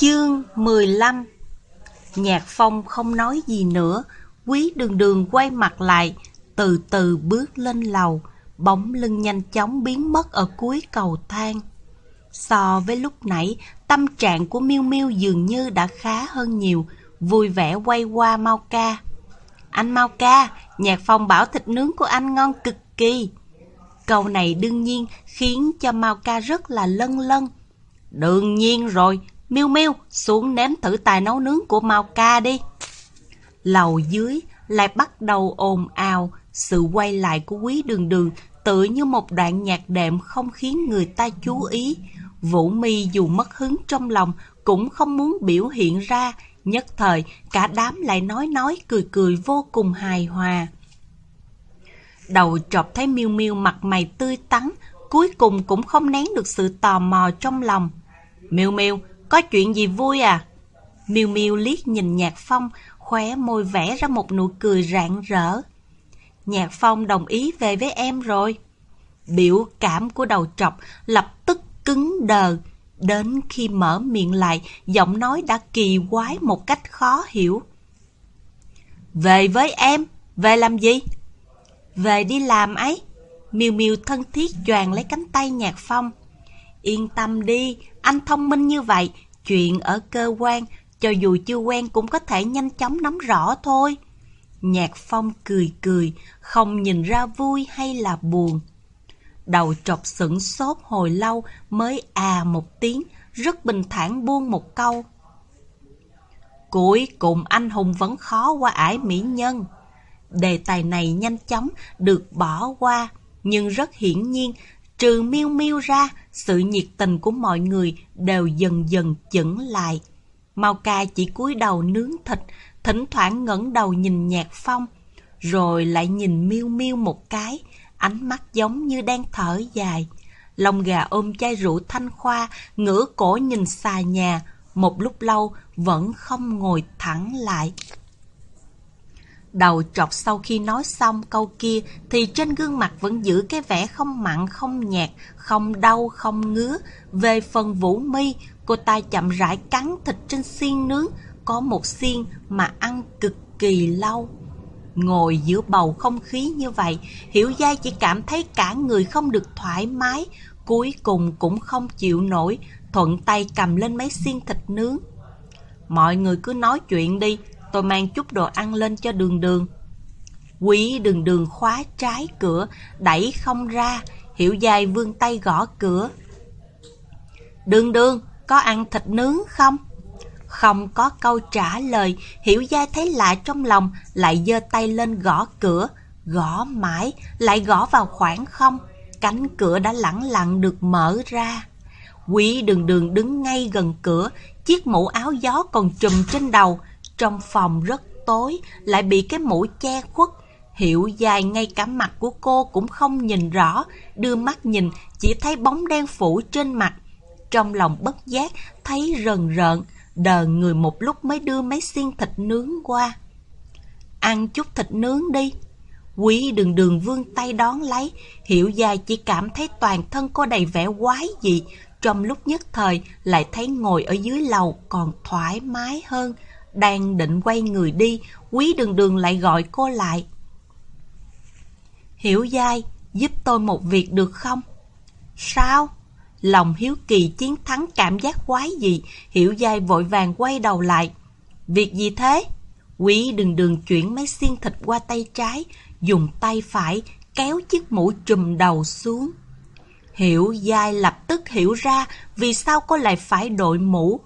Chương 15 Nhạc phong không nói gì nữa, quý đường đường quay mặt lại, từ từ bước lên lầu, bóng lưng nhanh chóng biến mất ở cuối cầu thang. So với lúc nãy, tâm trạng của Miêu Miêu dường như đã khá hơn nhiều, vui vẻ quay qua Mau Ca. Anh Mau Ca, nhạc phong bảo thịt nướng của anh ngon cực kỳ. Câu này đương nhiên khiến cho Mau Ca rất là lân lân. Đương nhiên rồi, miu miu xuống nếm thử tài nấu nướng của Mau Ca đi. Lầu dưới lại bắt đầu ồn ào, sự quay lại của quý đường đường tự như một đoạn nhạc đệm không khiến người ta chú ý. Vũ mi dù mất hứng trong lòng cũng không muốn biểu hiện ra, nhất thời cả đám lại nói nói cười cười vô cùng hài hòa. Đầu trọc thấy miu miu mặt mày tươi tắn, cuối cùng cũng không nén được sự tò mò trong lòng. miu miu có chuyện gì vui à? Miêu miêu liếc nhìn Nhạc Phong, khóe môi vẽ ra một nụ cười rạng rỡ. Nhạc Phong đồng ý về với em rồi. Biểu cảm của đầu trọc lập tức cứng đờ. Đến khi mở miệng lại, giọng nói đã kỳ quái một cách khó hiểu. Về với em, về làm gì? Về đi làm ấy. Miêu Miêu thân thiết choàng lấy cánh tay Nhạc Phong. Yên tâm đi, anh thông minh như vậy, chuyện ở cơ quan, cho dù chưa quen cũng có thể nhanh chóng nắm rõ thôi. Nhạc Phong cười cười, không nhìn ra vui hay là buồn. Đầu trọc sững sốt hồi lâu mới à một tiếng, rất bình thản buông một câu. Cuối cùng anh Hùng vẫn khó qua ải mỹ nhân. Đề tài này nhanh chóng được bỏ qua, nhưng rất hiển nhiên, trừ miêu miêu ra, sự nhiệt tình của mọi người đều dần dần chững lại. Mau ca chỉ cúi đầu nướng thịt, thỉnh thoảng ngẩng đầu nhìn nhạc phong, rồi lại nhìn miêu miêu một cái, ánh mắt giống như đang thở dài. lông gà ôm chai rượu thanh khoa, ngửa cổ nhìn xà nhà, một lúc lâu vẫn không ngồi thẳng lại. Đầu trọc sau khi nói xong câu kia thì trên gương mặt vẫn giữ cái vẻ không mặn, không nhạt, không đau, không ngứa. Về phần vũ mi, cô ta chậm rãi cắn thịt trên xiên nướng, có một xiên mà ăn cực kỳ lâu. Ngồi giữa bầu không khí như vậy, Hiểu Giai chỉ cảm thấy cả người không được thoải mái, cuối cùng cũng không chịu nổi, thuận tay cầm lên mấy xiên thịt nướng. Mọi người cứ nói chuyện đi, tôi mang chút đồ ăn lên cho đường đường. Quý đường đường khóa trái cửa, đẩy không ra, Hiểu Giai vươn tay gõ cửa. Đường đường, có ăn thịt nướng không? Không có câu trả lời, Hiểu Giai thấy lạ trong lòng, lại giơ tay lên gõ cửa, gõ mãi, lại gõ vào khoảng không. Cánh cửa đã lẳng lặng được mở ra. Quý đường đường đứng ngay gần cửa, chiếc mũ áo gió còn trùm trên đầu. Trong phòng rất tối, lại bị cái mũ che khuất. Hiểu dài ngay cả mặt của cô cũng không nhìn rõ, đưa mắt nhìn chỉ thấy bóng đen phủ trên mặt. Trong lòng bất giác, thấy rần rợn, đờ người một lúc mới đưa mấy xiên thịt nướng qua. Ăn chút thịt nướng đi. Quý đường đường vương tay đón lấy, hiểu dài chỉ cảm thấy toàn thân có đầy vẻ quái dị, trong lúc nhất thời lại thấy ngồi ở dưới lầu còn thoải mái hơn. Đang định quay người đi, quý đường đường lại gọi cô lại. Hiểu dai, giúp tôi một việc được không? Sao? Lòng hiếu kỳ chiến thắng cảm giác quái gì, hiểu dai vội vàng quay đầu lại. Việc gì thế? Quý đường đường chuyển mấy xiên thịt qua tay trái, dùng tay phải kéo chiếc mũ trùm đầu xuống. Hiểu dai lập tức hiểu ra vì sao cô lại phải đội mũ.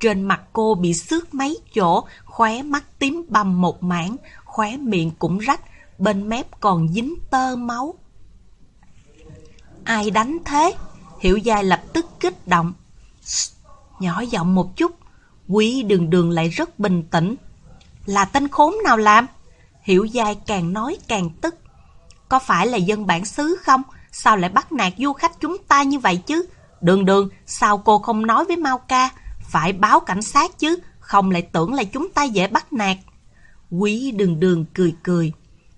Trên mặt cô bị xước mấy chỗ, khóe mắt tím bầm một mảng, khóe miệng cũng rách, bên mép còn dính tơ máu. Ai đánh thế? Hiểu dai lập tức kích động. Nhỏ giọng một chút, quý đường đường lại rất bình tĩnh. Là tên khốn nào làm? Hiểu dai càng nói càng tức. Có phải là dân bản xứ không? Sao lại bắt nạt du khách chúng ta như vậy chứ? Đường đường, sao cô không nói với Mao Ca? Phải báo cảnh sát chứ, không lại tưởng là chúng ta dễ bắt nạt. Quý đường đường cười cười.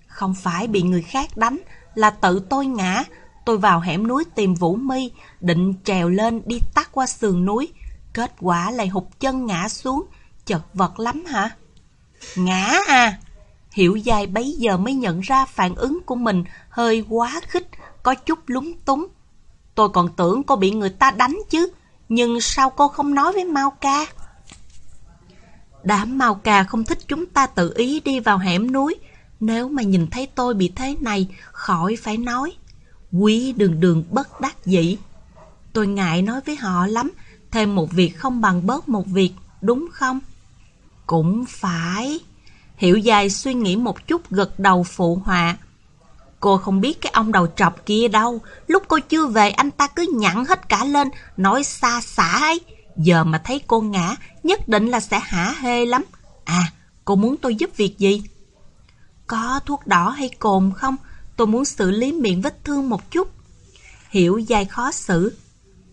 Không phải bị người khác đánh, là tự tôi ngã. Tôi vào hẻm núi tìm Vũ Mi, định trèo lên đi tắt qua sườn núi. Kết quả lại hụt chân ngã xuống, chật vật lắm hả? Ngã à! Hiểu dài bấy giờ mới nhận ra phản ứng của mình hơi quá khích, có chút lúng túng. Tôi còn tưởng cô bị người ta đánh chứ, nhưng sao cô không nói với Mao Ca? Đám Mao Ca không thích chúng ta tự ý đi vào hẻm núi. Nếu mà nhìn thấy tôi bị thế này, khỏi phải nói. Quý đường đường bất đắc dĩ. Tôi ngại nói với họ lắm, thêm một việc không bằng bớt một việc, đúng không? Cũng phải. Hiểu dài suy nghĩ một chút gật đầu phụ họa. Cô không biết cái ông đầu trọc kia đâu. Lúc cô chưa về anh ta cứ nhặn hết cả lên, nói xa xả ấy. Giờ mà thấy cô ngã, nhất định là sẽ hả hê lắm. À, cô muốn tôi giúp việc gì? Có thuốc đỏ hay cồn không? Tôi muốn xử lý miệng vết thương một chút. Hiểu dài khó xử.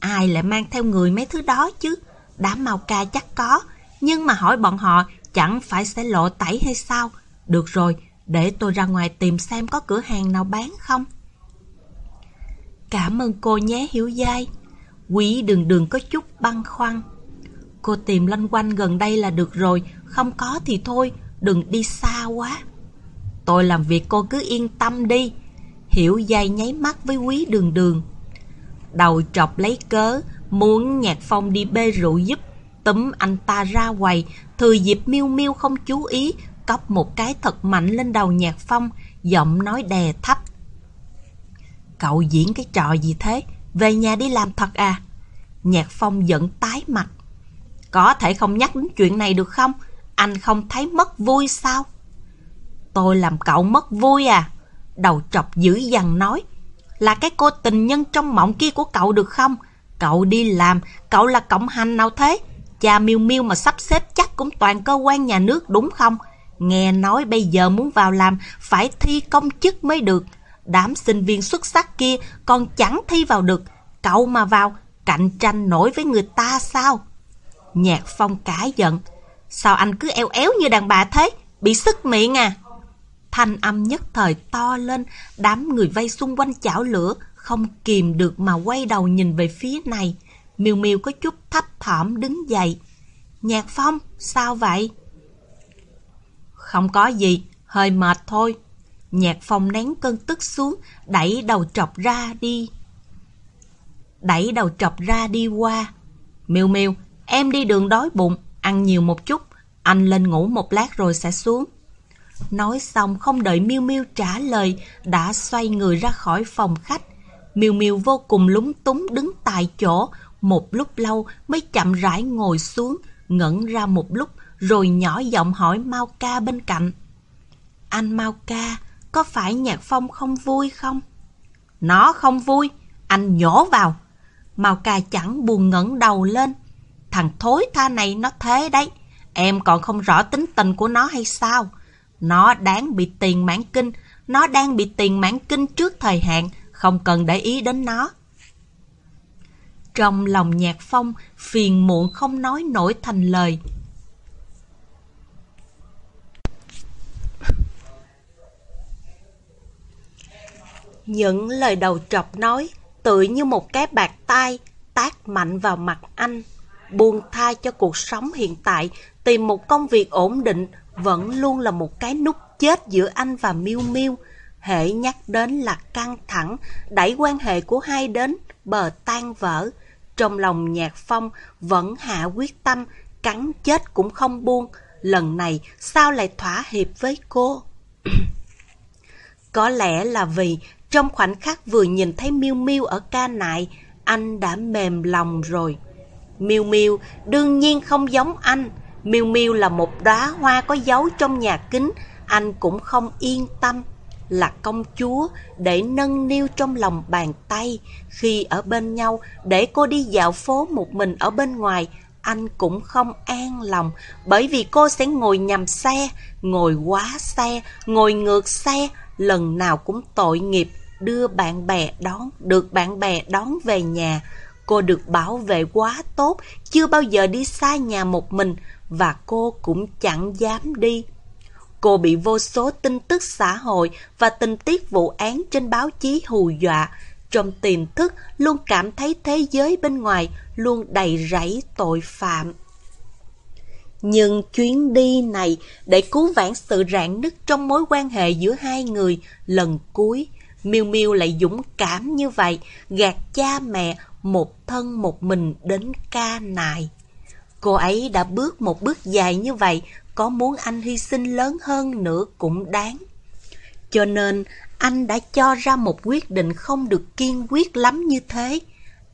Ai lại mang theo người mấy thứ đó chứ? Đám màu ca chắc có. Nhưng mà hỏi bọn họ chẳng phải sẽ lộ tẩy hay sao? Được rồi, để tôi ra ngoài tìm xem có cửa hàng nào bán không. Cảm ơn cô nhé Hiểu Giai. Quý đường đường có chút băn khoăn. Cô tìm lanh quanh gần đây là được rồi, không có thì thôi, đừng đi xa quá. Tôi làm việc cô cứ yên tâm đi. Hiểu Giai nháy mắt với quý đường đường. Đầu trọc lấy cớ, muốn nhạc phong đi bê rượu giúp, túm anh ta ra quầy, thừa dịp miêu miêu không chú ý, cốc một cái thật mạnh lên đầu nhạc phong, giọng nói đè thấp. Cậu diễn cái trò gì thế? Về nhà đi làm thật à? Nhạc phong giận tái mặt. Có thể không nhắc đến chuyện này được không? Anh không thấy mất vui sao? Tôi làm cậu mất vui à? Đầu trọc dữ dằn nói. Là cái cô tình nhân trong mộng kia của cậu được không? Cậu đi làm, cậu là cộng hành nào thế? Cha miêu miêu mà sắp xếp chắc cũng toàn cơ quan nhà nước đúng không? Nghe nói bây giờ muốn vào làm phải thi công chức mới được. Đám sinh viên xuất sắc kia còn chẳng thi vào được. Cậu mà vào, cạnh tranh nổi với người ta sao? Nhạc phong cãi giận. Sao anh cứ eo éo như đàn bà thế? Bị sức miệng à? Thanh âm nhất thời to lên, đám người vây xung quanh chảo lửa, không kìm được mà quay đầu nhìn về phía này. Miêu Miêu có chút thấp thỏm đứng dậy. Nhạc Phong, sao vậy? Không có gì, hơi mệt thôi. Nhạc Phong nén cơn tức xuống, đẩy đầu trọc ra đi. Đẩy đầu trọc ra đi qua. Miêu Miêu, em đi đường đói bụng, ăn nhiều một chút. Anh lên ngủ một lát rồi sẽ xuống. Nói xong không đợi Miêu Miêu trả lời, đã xoay người ra khỏi phòng khách. Miêu Miêu vô cùng lúng túng đứng tại chỗ, một lúc lâu mới chậm rãi ngồi xuống, ngẩn ra một lúc rồi nhỏ giọng hỏi Mao Ca bên cạnh. Anh Mao Ca, có phải Nhạc Phong không vui không? Nó không vui, anh nhổ vào. Mao Ca chẳng buồn ngẩng đầu lên. Thằng thối tha này nó thế đấy, em còn không rõ tính tình của nó hay sao? Nó đáng bị tiền mãn kinh, nó đang bị tiền mãn kinh trước thời hạn, không cần để ý đến nó. Trong lòng nhạc phong, phiền muộn không nói nổi thành lời. Những lời đầu trọc nói, tự như một cái bạc tai, tác mạnh vào mặt anh. Buông tha cho cuộc sống hiện tại, tìm một công việc ổn định, vẫn luôn là một cái nút chết giữa anh và Miu Miu. Hệ nhắc đến là căng thẳng, đẩy quan hệ của hai đến bờ tan vỡ. Trong lòng nhạc phong vẫn hạ quyết tâm, cắn chết cũng không buông. Lần này sao lại thỏa hiệp với cô? Có lẽ là vì trong khoảnh khắc vừa nhìn thấy Miu Miu ở ca nại, anh đã mềm lòng rồi. Miu Miu đương nhiên không giống anh. Miu Miu là một đóa hoa có dấu trong nhà kính, anh cũng không yên tâm. Là công chúa để nâng niu trong lòng bàn tay. Khi ở bên nhau, để cô đi dạo phố một mình ở bên ngoài, anh cũng không an lòng bởi vì cô sẽ ngồi nhầm xe, ngồi quá xe, ngồi ngược xe, lần nào cũng tội nghiệp đưa bạn bè đón, được bạn bè đón về nhà. Cô được bảo vệ quá tốt, chưa bao giờ đi xa nhà một mình và cô cũng chẳng dám đi. Cô bị vô số tin tức xã hội và tình tiết vụ án trên báo chí hù dọa. trong tiềm thức luôn cảm thấy thế giới bên ngoài luôn đầy rẫy tội phạm. Nhưng chuyến đi này để cứu vãn sự rạn nứt trong mối quan hệ giữa hai người lần cuối, Miêu Miêu lại dũng cảm như vậy, gạt cha mẹ một thân một mình đến ca nại. Cô ấy đã bước một bước dài như vậy, có muốn anh hy sinh lớn hơn nữa cũng đáng. Cho nên anh đã cho ra một quyết định không được kiên quyết lắm như thế.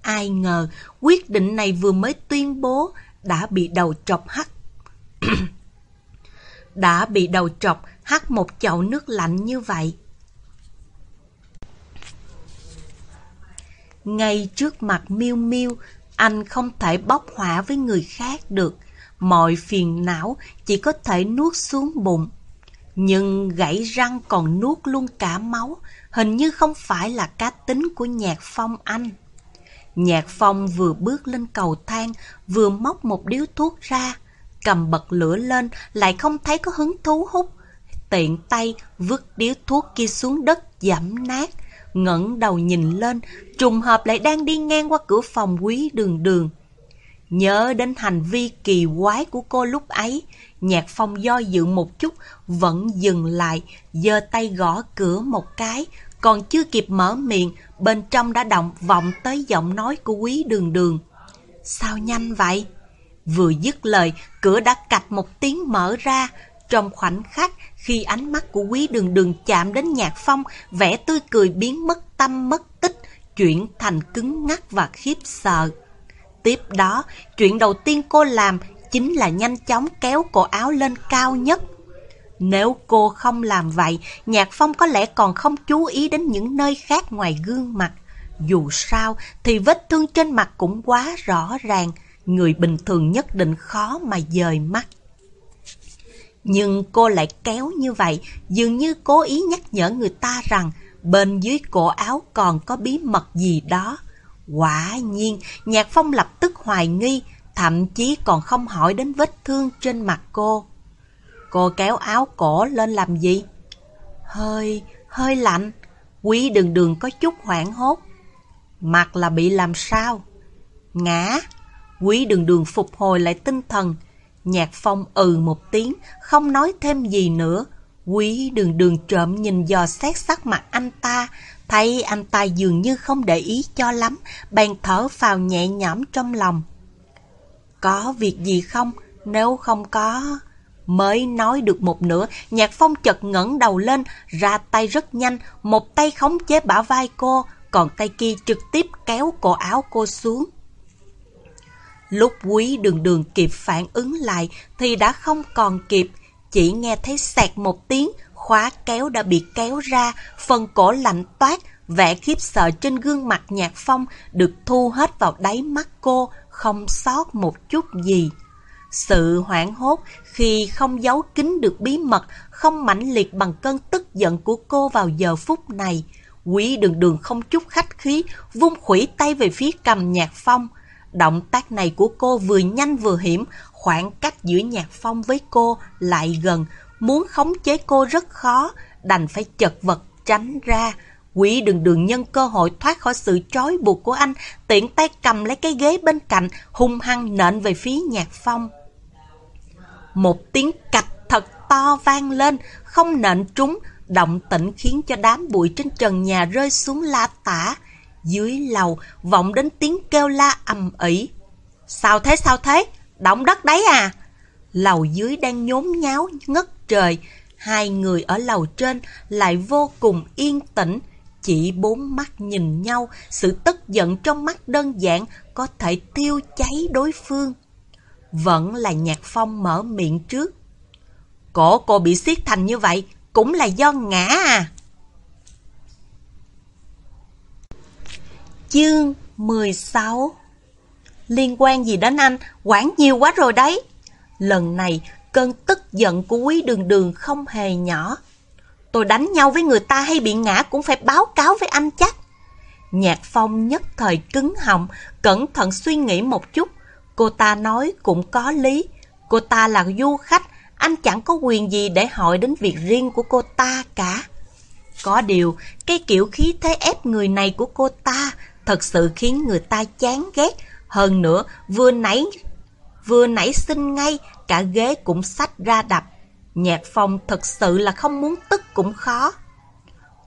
Ai ngờ quyết định này vừa mới tuyên bố đã bị đầu trọc hắt. đã bị đầu trọc hắt một chậu nước lạnh như vậy. Ngay trước mặt miêu miêu, anh không thể bốc hỏa với người khác được. Mọi phiền não chỉ có thể nuốt xuống bụng. Nhưng gãy răng còn nuốt luôn cả máu, hình như không phải là cá tính của nhạc phong anh. Nhạc phong vừa bước lên cầu thang, vừa móc một điếu thuốc ra, cầm bật lửa lên, lại không thấy có hứng thú hút. Tiện tay vứt điếu thuốc kia xuống đất giảm nát, ngẩng đầu nhìn lên, trùng hợp lại đang đi ngang qua cửa phòng quý đường đường. Nhớ đến hành vi kỳ quái của cô lúc ấy, Nhạc Phong do dự một chút, vẫn dừng lại, giơ tay gõ cửa một cái, còn chưa kịp mở miệng, bên trong đã động vọng tới giọng nói của quý đường đường. Sao nhanh vậy? Vừa dứt lời, cửa đã cạch một tiếng mở ra. Trong khoảnh khắc, khi ánh mắt của quý đường đường chạm đến nhạc phong, vẻ tươi cười biến mất tâm mất tích, chuyển thành cứng ngắc và khiếp sợ. Tiếp đó, chuyện đầu tiên cô làm chính là nhanh chóng kéo cổ áo lên cao nhất. Nếu cô không làm vậy, Nhạc Phong có lẽ còn không chú ý đến những nơi khác ngoài gương mặt. Dù sao thì vết thương trên mặt cũng quá rõ ràng, người bình thường nhất định khó mà dời mắt. Nhưng cô lại kéo như vậy, dường như cố ý nhắc nhở người ta rằng bên dưới cổ áo còn có bí mật gì đó. Quả nhiên, Nhạc Phong lập tức hoài nghi, thậm chí còn không hỏi đến vết thương trên mặt cô. Cô kéo áo cổ lên làm gì? Hơi, hơi lạnh, quý đường đường có chút hoảng hốt. Mặt là bị làm sao? Ngã, quý đường đường phục hồi lại tinh thần. Nhạc phong ừ một tiếng, không nói thêm gì nữa. Quý đường đường trộm nhìn dò xét sắc mặt anh ta, thấy anh ta dường như không để ý cho lắm, bèn thở phào nhẹ nhõm trong lòng. Có việc gì không? Nếu không có... Mới nói được một nửa, Nhạc Phong chợt ngẩng đầu lên, ra tay rất nhanh, một tay khống chế bả vai cô, còn tay kia trực tiếp kéo cổ áo cô xuống. Lúc quý đường đường kịp phản ứng lại thì đã không còn kịp, chỉ nghe thấy sẹt một tiếng, khóa kéo đã bị kéo ra, phần cổ lạnh toát, vẻ khiếp sợ trên gương mặt Nhạc Phong được thu hết vào đáy mắt cô, không sót một chút gì. Sự hoảng hốt khi không giấu kín được bí mật, không mãnh liệt bằng cơn tức giận của cô vào giờ phút này. Quý đường đường không chút khách khí, vung khủy tay về phía cầm nhạc phong. Động tác này của cô vừa nhanh vừa hiểm, khoảng cách giữa nhạc phong với cô lại gần, muốn khống chế cô rất khó, đành phải chật vật tránh ra. Quỷ đường đường nhân cơ hội thoát khỏi sự trói buộc của anh, tiện tay cầm lấy cái ghế bên cạnh, hung hăng nện về phía nhạc phong. Một tiếng cạch thật to vang lên, không nện trúng, động tĩnh khiến cho đám bụi trên trần nhà rơi xuống la tả. Dưới lầu vọng đến tiếng kêu la ầm ĩ. Sao thế sao thế? Động đất đấy à? Lầu dưới đang nhốn nháo ngất trời, hai người ở lầu trên lại vô cùng yên tĩnh, chỉ bốn mắt nhìn nhau, sự tức giận trong mắt đơn giản có thể thiêu cháy đối phương. Vẫn là Nhạc Phong mở miệng trước. Cổ cô bị siết thành như vậy, cũng là do ngã à. Chương 16 Liên quan gì đến anh, quản nhiều quá rồi đấy. Lần này, cơn tức giận của quý đường đường không hề nhỏ. Tôi đánh nhau với người ta hay bị ngã cũng phải báo cáo với anh chắc. Nhạc Phong nhất thời cứng họng, cẩn thận suy nghĩ một chút. Cô ta nói cũng có lý. Cô ta là du khách, anh chẳng có quyền gì để hỏi đến việc riêng của cô ta cả. Có điều, cái kiểu khí thế ép người này của cô ta thật sự khiến người ta chán ghét. Hơn nữa, vừa nãy vừa nãy sinh ngay, cả ghế cũng sách ra đập. Nhạc phong thật sự là không muốn tức cũng khó.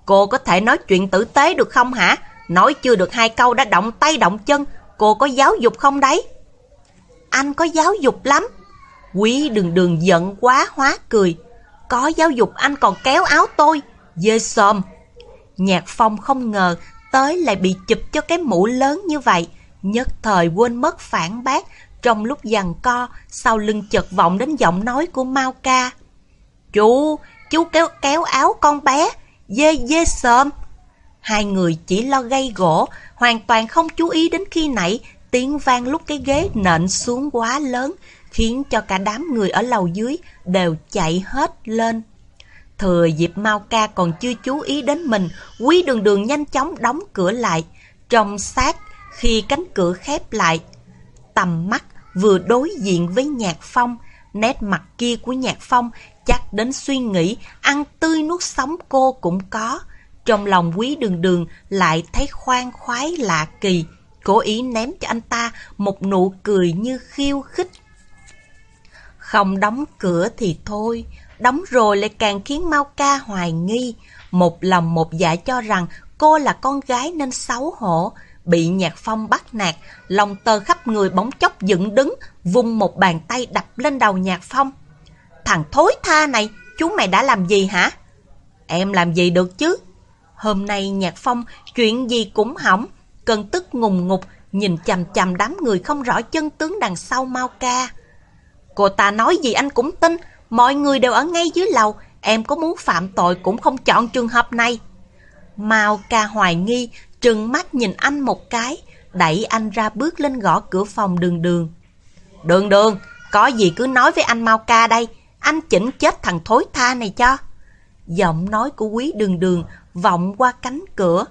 Cô có thể nói chuyện tử tế được không hả? Nói chưa được hai câu đã động tay động chân, cô có giáo dục không đấy? Anh có giáo dục lắm. Quý đường đường giận quá hóa cười. Có giáo dục anh còn kéo áo tôi. Dê sòm. Nhạc phong không ngờ tới lại bị chụp cho cái mũ lớn như vậy. Nhất thời quên mất phản bác. Trong lúc giằng co, sau lưng chợt vọng đến giọng nói của Mao Ca. Chú, chú kéo kéo áo con bé. Dê dê sòm. Hai người chỉ lo gây gỗ, hoàn toàn không chú ý đến khi nãy tiếng vang lúc cái ghế nện xuống quá lớn, khiến cho cả đám người ở lầu dưới đều chạy hết lên. Thừa dịp Mao Ca còn chưa chú ý đến mình, Quý Đường Đường nhanh chóng đóng cửa lại. Trong sát, khi cánh cửa khép lại, tầm mắt vừa đối diện với Nhạc Phong, nét mặt kia của Nhạc Phong chắc đến suy nghĩ ăn tươi nuốt sống cô cũng có. Trong lòng Quý Đường Đường lại thấy khoan khoái lạ kỳ, cố ý ném cho anh ta một nụ cười như khiêu khích. Không đóng cửa thì thôi, đóng rồi lại càng khiến Mao Ca hoài nghi. Một lòng một dạ cho rằng cô là con gái nên xấu hổ, bị nhạc phong bắt nạt, lòng tơ khắp người bóng chốc dựng đứng, vung một bàn tay đập lên đầu nhạc phong. Thằng thối tha này, chú mày đã làm gì hả? Em làm gì được chứ? Hôm nay nhạc phong chuyện gì cũng hỏng, cơn tức ngùng ngục, nhìn chằm chằm đám người không rõ chân tướng đằng sau Mao Ca. Cô ta nói gì anh cũng tin, mọi người đều ở ngay dưới lầu, em có muốn phạm tội cũng không chọn trường hợp này. Mao Ca hoài nghi, trừng mắt nhìn anh một cái, đẩy anh ra bước lên gõ cửa phòng đường đường. Đường đường, có gì cứ nói với anh Mao Ca đây, anh chỉnh chết thằng thối tha này cho. Giọng nói của quý đường đường vọng qua cánh cửa.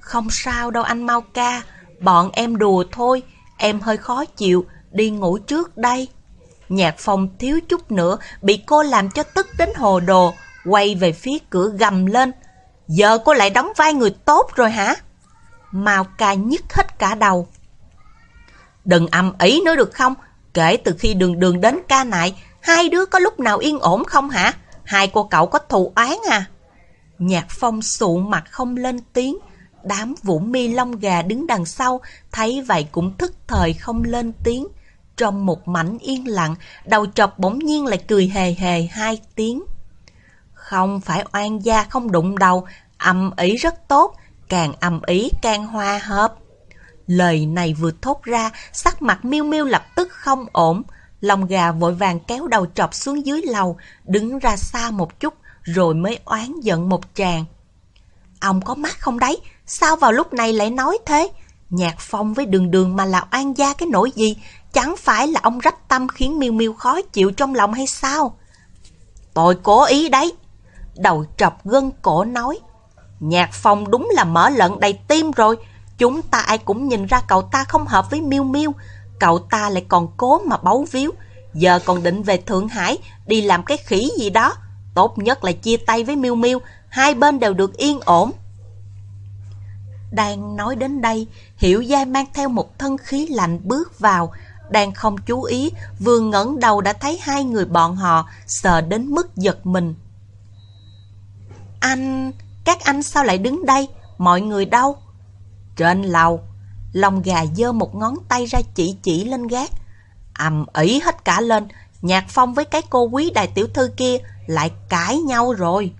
Không sao đâu anh Mao ca, bọn em đùa thôi, em hơi khó chịu, đi ngủ trước đây. Nhạc phong thiếu chút nữa bị cô làm cho tức đến hồ đồ, quay về phía cửa gầm lên. Giờ cô lại đóng vai người tốt rồi hả? Mao ca nhức hết cả đầu. Đừng âm ý nữa được không? Kể từ khi đường đường đến ca nại, hai đứa có lúc nào yên ổn không hả? Hai cô cậu có thù oán à? Nhạc phong sụ mặt không lên tiếng. Đám vũ mi lông gà đứng đằng sau, thấy vậy cũng thức thời không lên tiếng. Trong một mảnh yên lặng, đầu chọc bỗng nhiên lại cười hề hề hai tiếng. Không phải oan gia không đụng đầu, âm ý rất tốt, càng âm ý càng hoa hợp. Lời này vừa thốt ra, sắc mặt miêu miêu lập tức không ổn. Lòng gà vội vàng kéo đầu trọc xuống dưới lầu, đứng ra xa một chút, rồi mới oán giận một tràng. Ông có mắt không đấy? Sao vào lúc này lại nói thế? Nhạc phong với đường đường mà là oan gia cái nỗi gì? Chẳng phải là ông rách tâm khiến miêu miêu khó chịu trong lòng hay sao? Tôi cố ý đấy. Đầu trọc gân cổ nói. Nhạc phong đúng là mở lợn đầy tim rồi. Chúng ta ai cũng nhìn ra cậu ta không hợp với miêu miêu. Cậu ta lại còn cố mà bấu víu. Giờ còn định về Thượng Hải đi làm cái khỉ gì đó. Tốt nhất là chia tay với Miêu Miêu, hai bên đều được yên ổn. Đang nói đến đây, Hiểu Giai mang theo một thân khí lạnh bước vào, đang không chú ý, vừa ngẩng đầu đã thấy hai người bọn họ sợ đến mức giật mình. Anh, các anh sao lại đứng đây? Mọi người đâu? Trên lầu, lòng gà dơ một ngón tay ra chỉ chỉ lên gác. ầm ĩ hết cả lên, Nhạc Phong với cái cô quý đại tiểu thư kia lại cãi nhau rồi.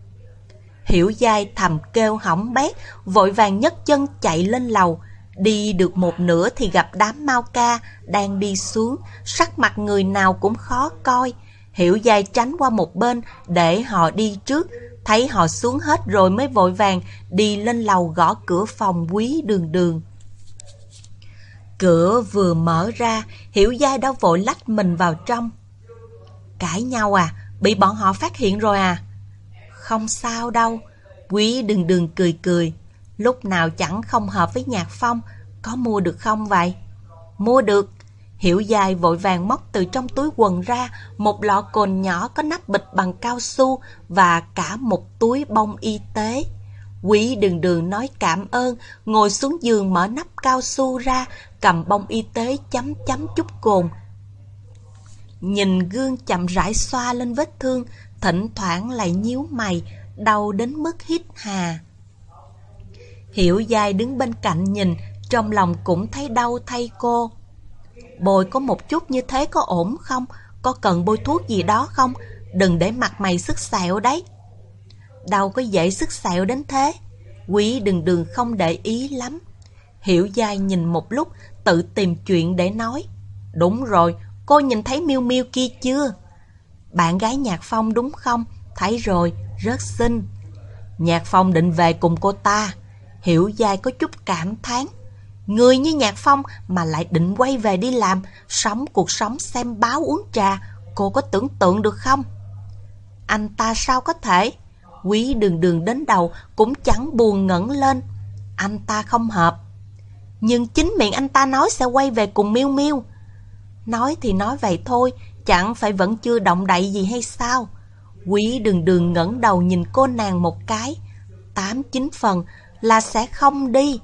Hiểu dai thầm kêu hỏng bét, vội vàng nhấc chân chạy lên lầu. Đi được một nửa thì gặp đám mau ca đang đi xuống, sắc mặt người nào cũng khó coi. Hiểu dài tránh qua một bên để họ đi trước, thấy họ xuống hết rồi mới vội vàng đi lên lầu gõ cửa phòng quý đường đường. Cửa vừa mở ra, Hiểu Giai đã vội lách mình vào trong. Cãi nhau à? Bị bọn họ phát hiện rồi à? Không sao đâu. Quý đừng đừng cười cười. Lúc nào chẳng không hợp với nhạc phong. Có mua được không vậy? Mua được. Hiểu dài vội vàng móc từ trong túi quần ra một lọ cồn nhỏ có nắp bịch bằng cao su và cả một túi bông y tế. Quý đường đường nói cảm ơn, ngồi xuống giường mở nắp cao su ra, cầm bông y tế chấm chấm chút cồn. Nhìn gương chậm rãi xoa lên vết thương, thỉnh thoảng lại nhíu mày, đau đến mức hít hà. Hiểu dài đứng bên cạnh nhìn, trong lòng cũng thấy đau thay cô. Bồi có một chút như thế có ổn không? Có cần bôi thuốc gì đó không? Đừng để mặt mày sức sẹo đấy. Đâu có dễ sức sẹo đến thế. Quý đừng đường không để ý lắm. Hiểu dai nhìn một lúc, tự tìm chuyện để nói. Đúng rồi, cô nhìn thấy miêu miêu kia chưa? Bạn gái Nhạc Phong đúng không? Thấy rồi, rất xinh. Nhạc Phong định về cùng cô ta. Hiểu dai có chút cảm thán. Người như Nhạc Phong mà lại định quay về đi làm, sống cuộc sống xem báo uống trà, cô có tưởng tượng được không? Anh ta sao có thể? Quý đường đường đến đầu cũng chẳng buồn ngẩng lên. Anh ta không hợp. Nhưng chính miệng anh ta nói sẽ quay về cùng Miêu Miêu. Nói thì nói vậy thôi, chẳng phải vẫn chưa động đậy gì hay sao? Quý đường đường ngẩng đầu nhìn cô nàng một cái. Tám chín phần là sẽ không đi.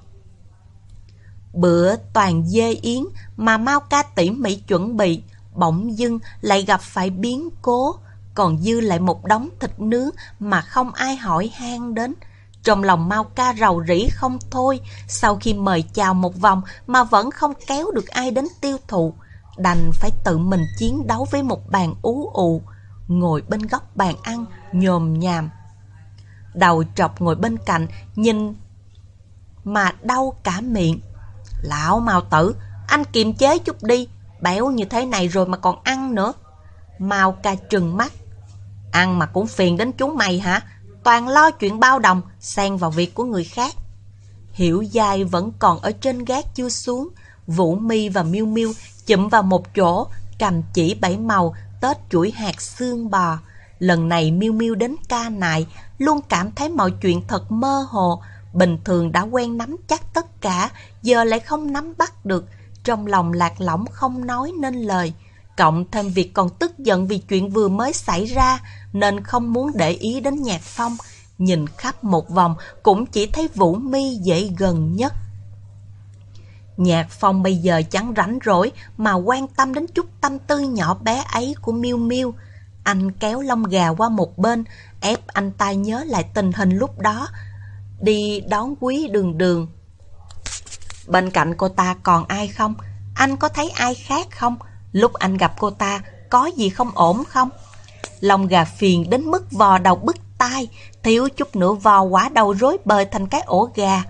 Bữa toàn dê yến mà Mao ca tỉ mỉ chuẩn bị, bỗng dưng lại gặp phải biến cố, còn dư lại một đống thịt nướng mà không ai hỏi han đến. Trong lòng Mao ca rầu rĩ không thôi, sau khi mời chào một vòng mà vẫn không kéo được ai đến tiêu thụ, đành phải tự mình chiến đấu với một bàn ú ụ, ngồi bên góc bàn ăn, nhồm nhàm. Đầu trọc ngồi bên cạnh, nhìn mà đau cả miệng. Lão Mao tử, anh kiềm chế chút đi, béo như thế này rồi mà còn ăn nữa. Mao ca trừng mắt. Ăn mà cũng phiền đến chúng mày hả? Toàn lo chuyện bao đồng, xen vào việc của người khác. Hiểu dài vẫn còn ở trên gác chưa xuống. Vũ mi và miêu miêu chụm vào một chỗ, cầm chỉ bảy màu, tết chuỗi hạt xương bò. Lần này miêu miêu đến ca nại, luôn cảm thấy mọi chuyện thật mơ hồ, Bình thường đã quen nắm chắc tất cả, giờ lại không nắm bắt được. Trong lòng lạc lõng không nói nên lời. Cộng thêm việc còn tức giận vì chuyện vừa mới xảy ra, nên không muốn để ý đến nhạc phong. Nhìn khắp một vòng, cũng chỉ thấy Vũ mi dễ gần nhất. Nhạc phong bây giờ chẳng rảnh rỗi mà quan tâm đến chút tâm tư nhỏ bé ấy của miêu miêu Anh kéo lông gà qua một bên, ép anh ta nhớ lại tình hình lúc đó, đi đón quý đường đường. Bên cạnh cô ta còn ai không? Anh có thấy ai khác không? Lúc anh gặp cô ta, có gì không ổn không? Lòng gà phiền đến mức vò đầu bứt tai, thiếu chút nữa vò quả đầu rối bời thành cái ổ gà.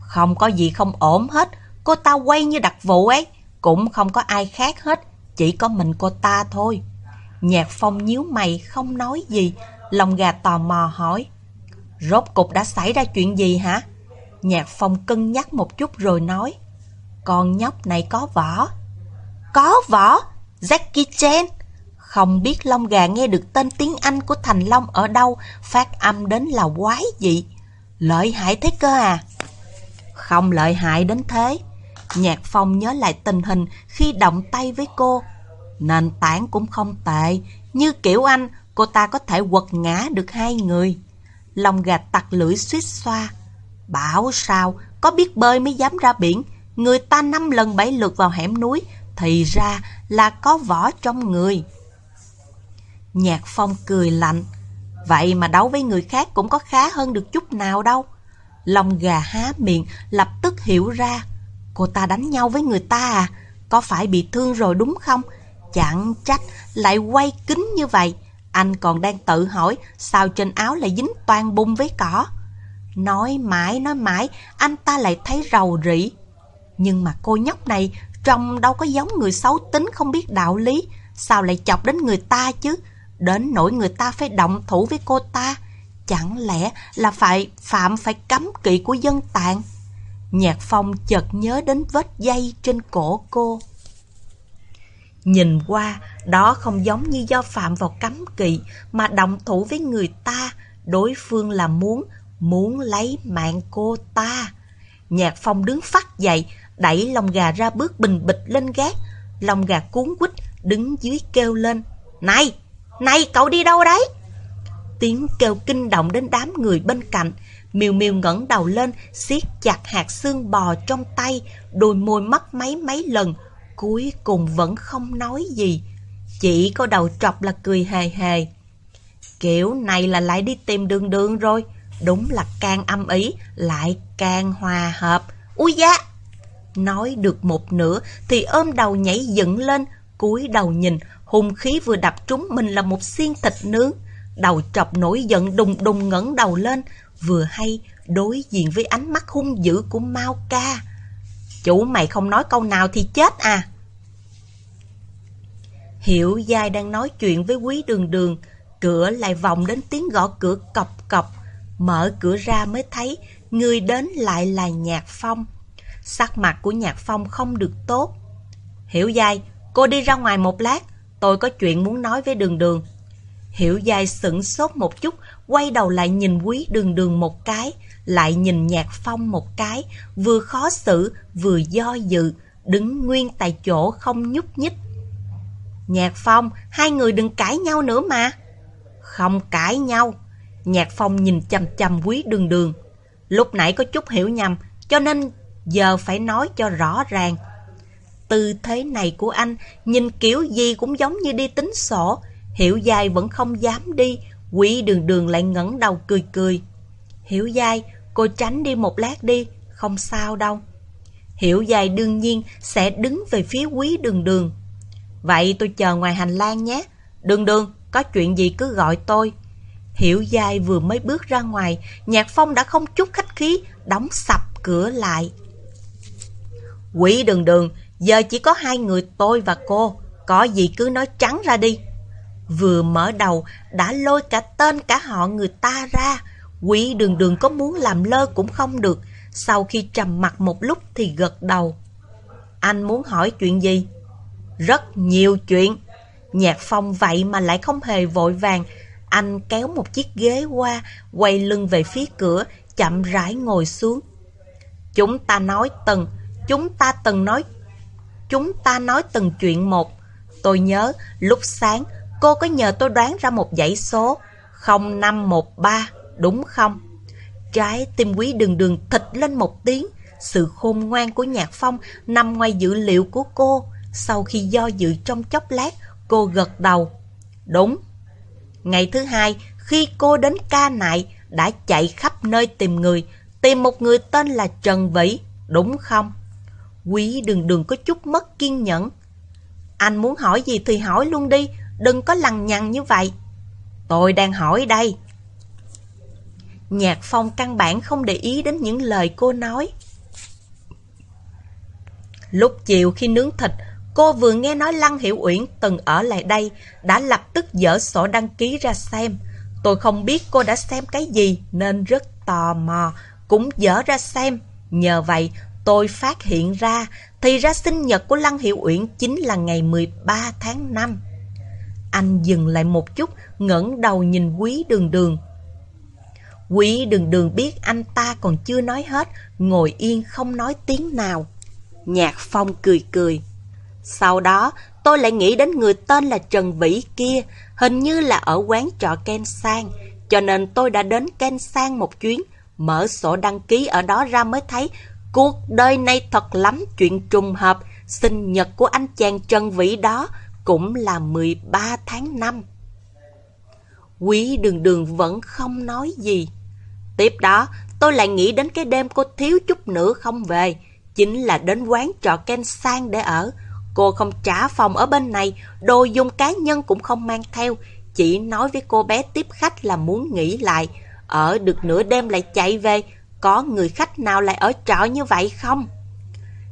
Không có gì không ổn hết, cô ta quay như đặc vụ ấy, cũng không có ai khác hết, chỉ có mình cô ta thôi. Nhạc phong nhíu mày không nói gì, lòng gà tò mò hỏi. Rốt cục đã xảy ra chuyện gì hả? Nhạc phong cân nhắc một chút rồi nói. Con nhóc này có võ. Có võ? Jackie Chan? Không biết Long Gà nghe được tên tiếng Anh của Thành Long ở đâu, phát âm đến là quái gì. Lợi hại thế cơ à? Không lợi hại đến thế. Nhạc Phong nhớ lại tình hình khi động tay với cô. Nền tảng cũng không tệ, như kiểu anh, cô ta có thể quật ngã được hai người. Lòng gà tặc lưỡi suýt xoa. Bảo sao, có biết bơi mới dám ra biển. Người ta năm lần bảy lượt vào hẻm núi, thì ra là có vỏ trong người. Nhạc phong cười lạnh. Vậy mà đấu với người khác cũng có khá hơn được chút nào đâu. Lòng gà há miệng, lập tức hiểu ra. Cô ta đánh nhau với người ta à? Có phải bị thương rồi đúng không? Chẳng trách lại quay kính như vậy. Anh còn đang tự hỏi sao trên áo lại dính toàn bung với cỏ. Nói mãi, nói mãi, anh ta lại thấy rầu rĩ. Nhưng mà cô nhóc này trông đâu có giống người xấu tính không biết đạo lý. Sao lại chọc đến người ta chứ? Đến nỗi người ta phải động thủ với cô ta. Chẳng lẽ là phải phạm phải cấm kỵ của dân tạng? Nhạc phong chợt nhớ đến vết dây trên cổ cô. Nhìn qua, đó không giống như do phạm vào cấm kỵ mà động thủ với người ta, đối phương là muốn, muốn lấy mạng cô ta. Nhạc phong đứng phát dậy, đẩy lông gà ra bước bình bịch lên gác. Lông gà cuốn quýt, đứng dưới kêu lên. Này, này cậu đi đâu đấy? Tiếng kêu kinh động đến đám người bên cạnh. Miêu Miêu ngẩng đầu lên, siết chặt hạt xương bò trong tay, đôi môi mắt máy mấy lần, cuối cùng vẫn không nói gì. Chỉ có đầu trọc là cười hề hề. Kiểu này là lại đi tìm đường đường rồi. Đúng là càng âm ý, lại càng hòa hợp. Úi da! Nói được một nửa thì ôm đầu nhảy dựng lên, cúi đầu nhìn, hung khí vừa đập trúng mình là một xiên thịt nướng. Đầu trọc nổi giận đùng đùng ngẩng đầu lên, vừa hay đối diện với ánh mắt hung dữ của Mao Ca. Chủ mày không nói câu nào thì chết à? Hiểu dai đang nói chuyện với quý đường đường, cửa lại vọng đến tiếng gõ cửa cọc cọc. Mở cửa ra mới thấy người đến lại là Nhạc Phong. Sắc mặt của Nhạc Phong không được tốt. Hiểu dai, cô đi ra ngoài một lát, tôi có chuyện muốn nói với đường đường. Hiểu dai sửng sốt một chút, quay đầu lại nhìn quý đường đường một cái, lại nhìn Nhạc Phong một cái, vừa khó xử, vừa do dự, đứng nguyên tại chỗ không nhúc nhích. Nhạc Phong, hai người đừng cãi nhau nữa mà. Không cãi nhau. Nhạc Phong nhìn chầm chầm quý đường đường. Lúc nãy có chút hiểu nhầm, cho nên giờ phải nói cho rõ ràng. Tư thế này của anh, nhìn kiểu gì cũng giống như đi tính sổ. Hiểu dài vẫn không dám đi, quý đường đường lại ngẩng đầu cười cười. Hiểu dài, cô tránh đi một lát đi, không sao đâu. Hiểu dài đương nhiên sẽ đứng về phía quý đường đường. Vậy tôi chờ ngoài hành lang nhé. Đường đường, có chuyện gì cứ gọi tôi. Hiểu dai vừa mới bước ra ngoài, Nhạc Phong đã không chút khách khí, đóng sập cửa lại. Quỷ đường đường, giờ chỉ có hai người tôi và cô, có gì cứ nói trắng ra đi. Vừa mở đầu, đã lôi cả tên cả họ người ta ra. Quỷ đường đường có muốn làm lơ cũng không được, sau khi trầm mặt một lúc thì gật đầu. Anh muốn hỏi chuyện gì? Rất nhiều chuyện. Nhạc phong vậy mà lại không hề vội vàng. Anh kéo một chiếc ghế qua, quay lưng về phía cửa, chậm rãi ngồi xuống. Chúng ta nói từng, chúng ta từng nói, chúng ta nói từng chuyện một. Tôi nhớ, lúc sáng, cô có nhờ tôi đoán ra một dãy số 0513, đúng không? Trái tim quý đường đường thịt lên một tiếng. Sự khôn ngoan của Nhạc Phong nằm ngoài dữ liệu của cô. Sau khi do dự trong chốc lát, cô gật đầu. Đúng. Ngày thứ hai, khi cô đến ca nại, đã chạy khắp nơi tìm người, tìm một người tên là Trần Vĩ, đúng không? Quý đường đường có chút mất kiên nhẫn. Anh muốn hỏi gì thì hỏi luôn đi, đừng có lằng nhằng như vậy. Tôi đang hỏi đây. Nhạc phong căn bản không để ý đến những lời cô nói. Lúc chiều khi nướng thịt, Cô vừa nghe nói Lăng Hiểu Uyển từng ở lại đây, đã lập tức dỡ sổ đăng ký ra xem. Tôi không biết cô đã xem cái gì nên rất tò mò, cũng dỡ ra xem. Nhờ vậy, tôi phát hiện ra, thì ra sinh nhật của Lăng Hiểu Uyển chính là ngày 13 tháng 5. Anh dừng lại một chút, ngẩng đầu nhìn quý đường đường. Quý đường đường biết anh ta còn chưa nói hết, ngồi yên không nói tiếng nào. Nhạc Phong cười cười. Sau đó, tôi lại nghĩ đến người tên là Trần Vĩ kia, hình như là ở quán trọ Ken Sang, cho nên tôi đã đến Ken Sang một chuyến, mở sổ đăng ký ở đó ra mới thấy cuộc đời này thật lắm chuyện trùng hợp, sinh nhật của anh chàng Trần Vĩ đó cũng là 13 tháng 5. Quý đường đường vẫn không nói gì. Tiếp đó, tôi lại nghĩ đến cái đêm cô thiếu chút nữa không về, chính là đến quán trọ Ken Sang để ở. Cô không trả phòng ở bên này, đồ dùng cá nhân cũng không mang theo, chỉ nói với cô bé tiếp khách là muốn nghỉ lại. Ở được nửa đêm lại chạy về, có người khách nào lại ở trọ như vậy không?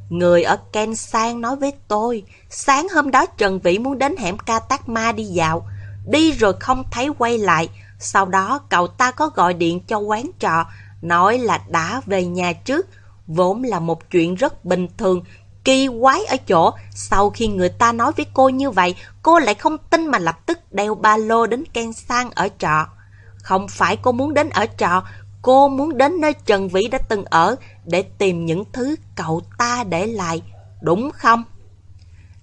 Người ở Ken Sang nói với tôi, sáng hôm đó Trần Vĩ muốn đến hẻm Katakma đi dạo, đi rồi không thấy quay lại. Sau đó cậu ta có gọi điện cho quán trọ, nói là đã về nhà trước. Vốn là một chuyện rất bình thường, Kỳ quái ở chỗ, sau khi người ta nói với cô như vậy, cô lại không tin mà lập tức đeo ba lô đến Ken Sang ở trọ. Không phải cô muốn đến ở trọ, cô muốn đến nơi Trần Vĩ đã từng ở để tìm những thứ cậu ta để lại, đúng không?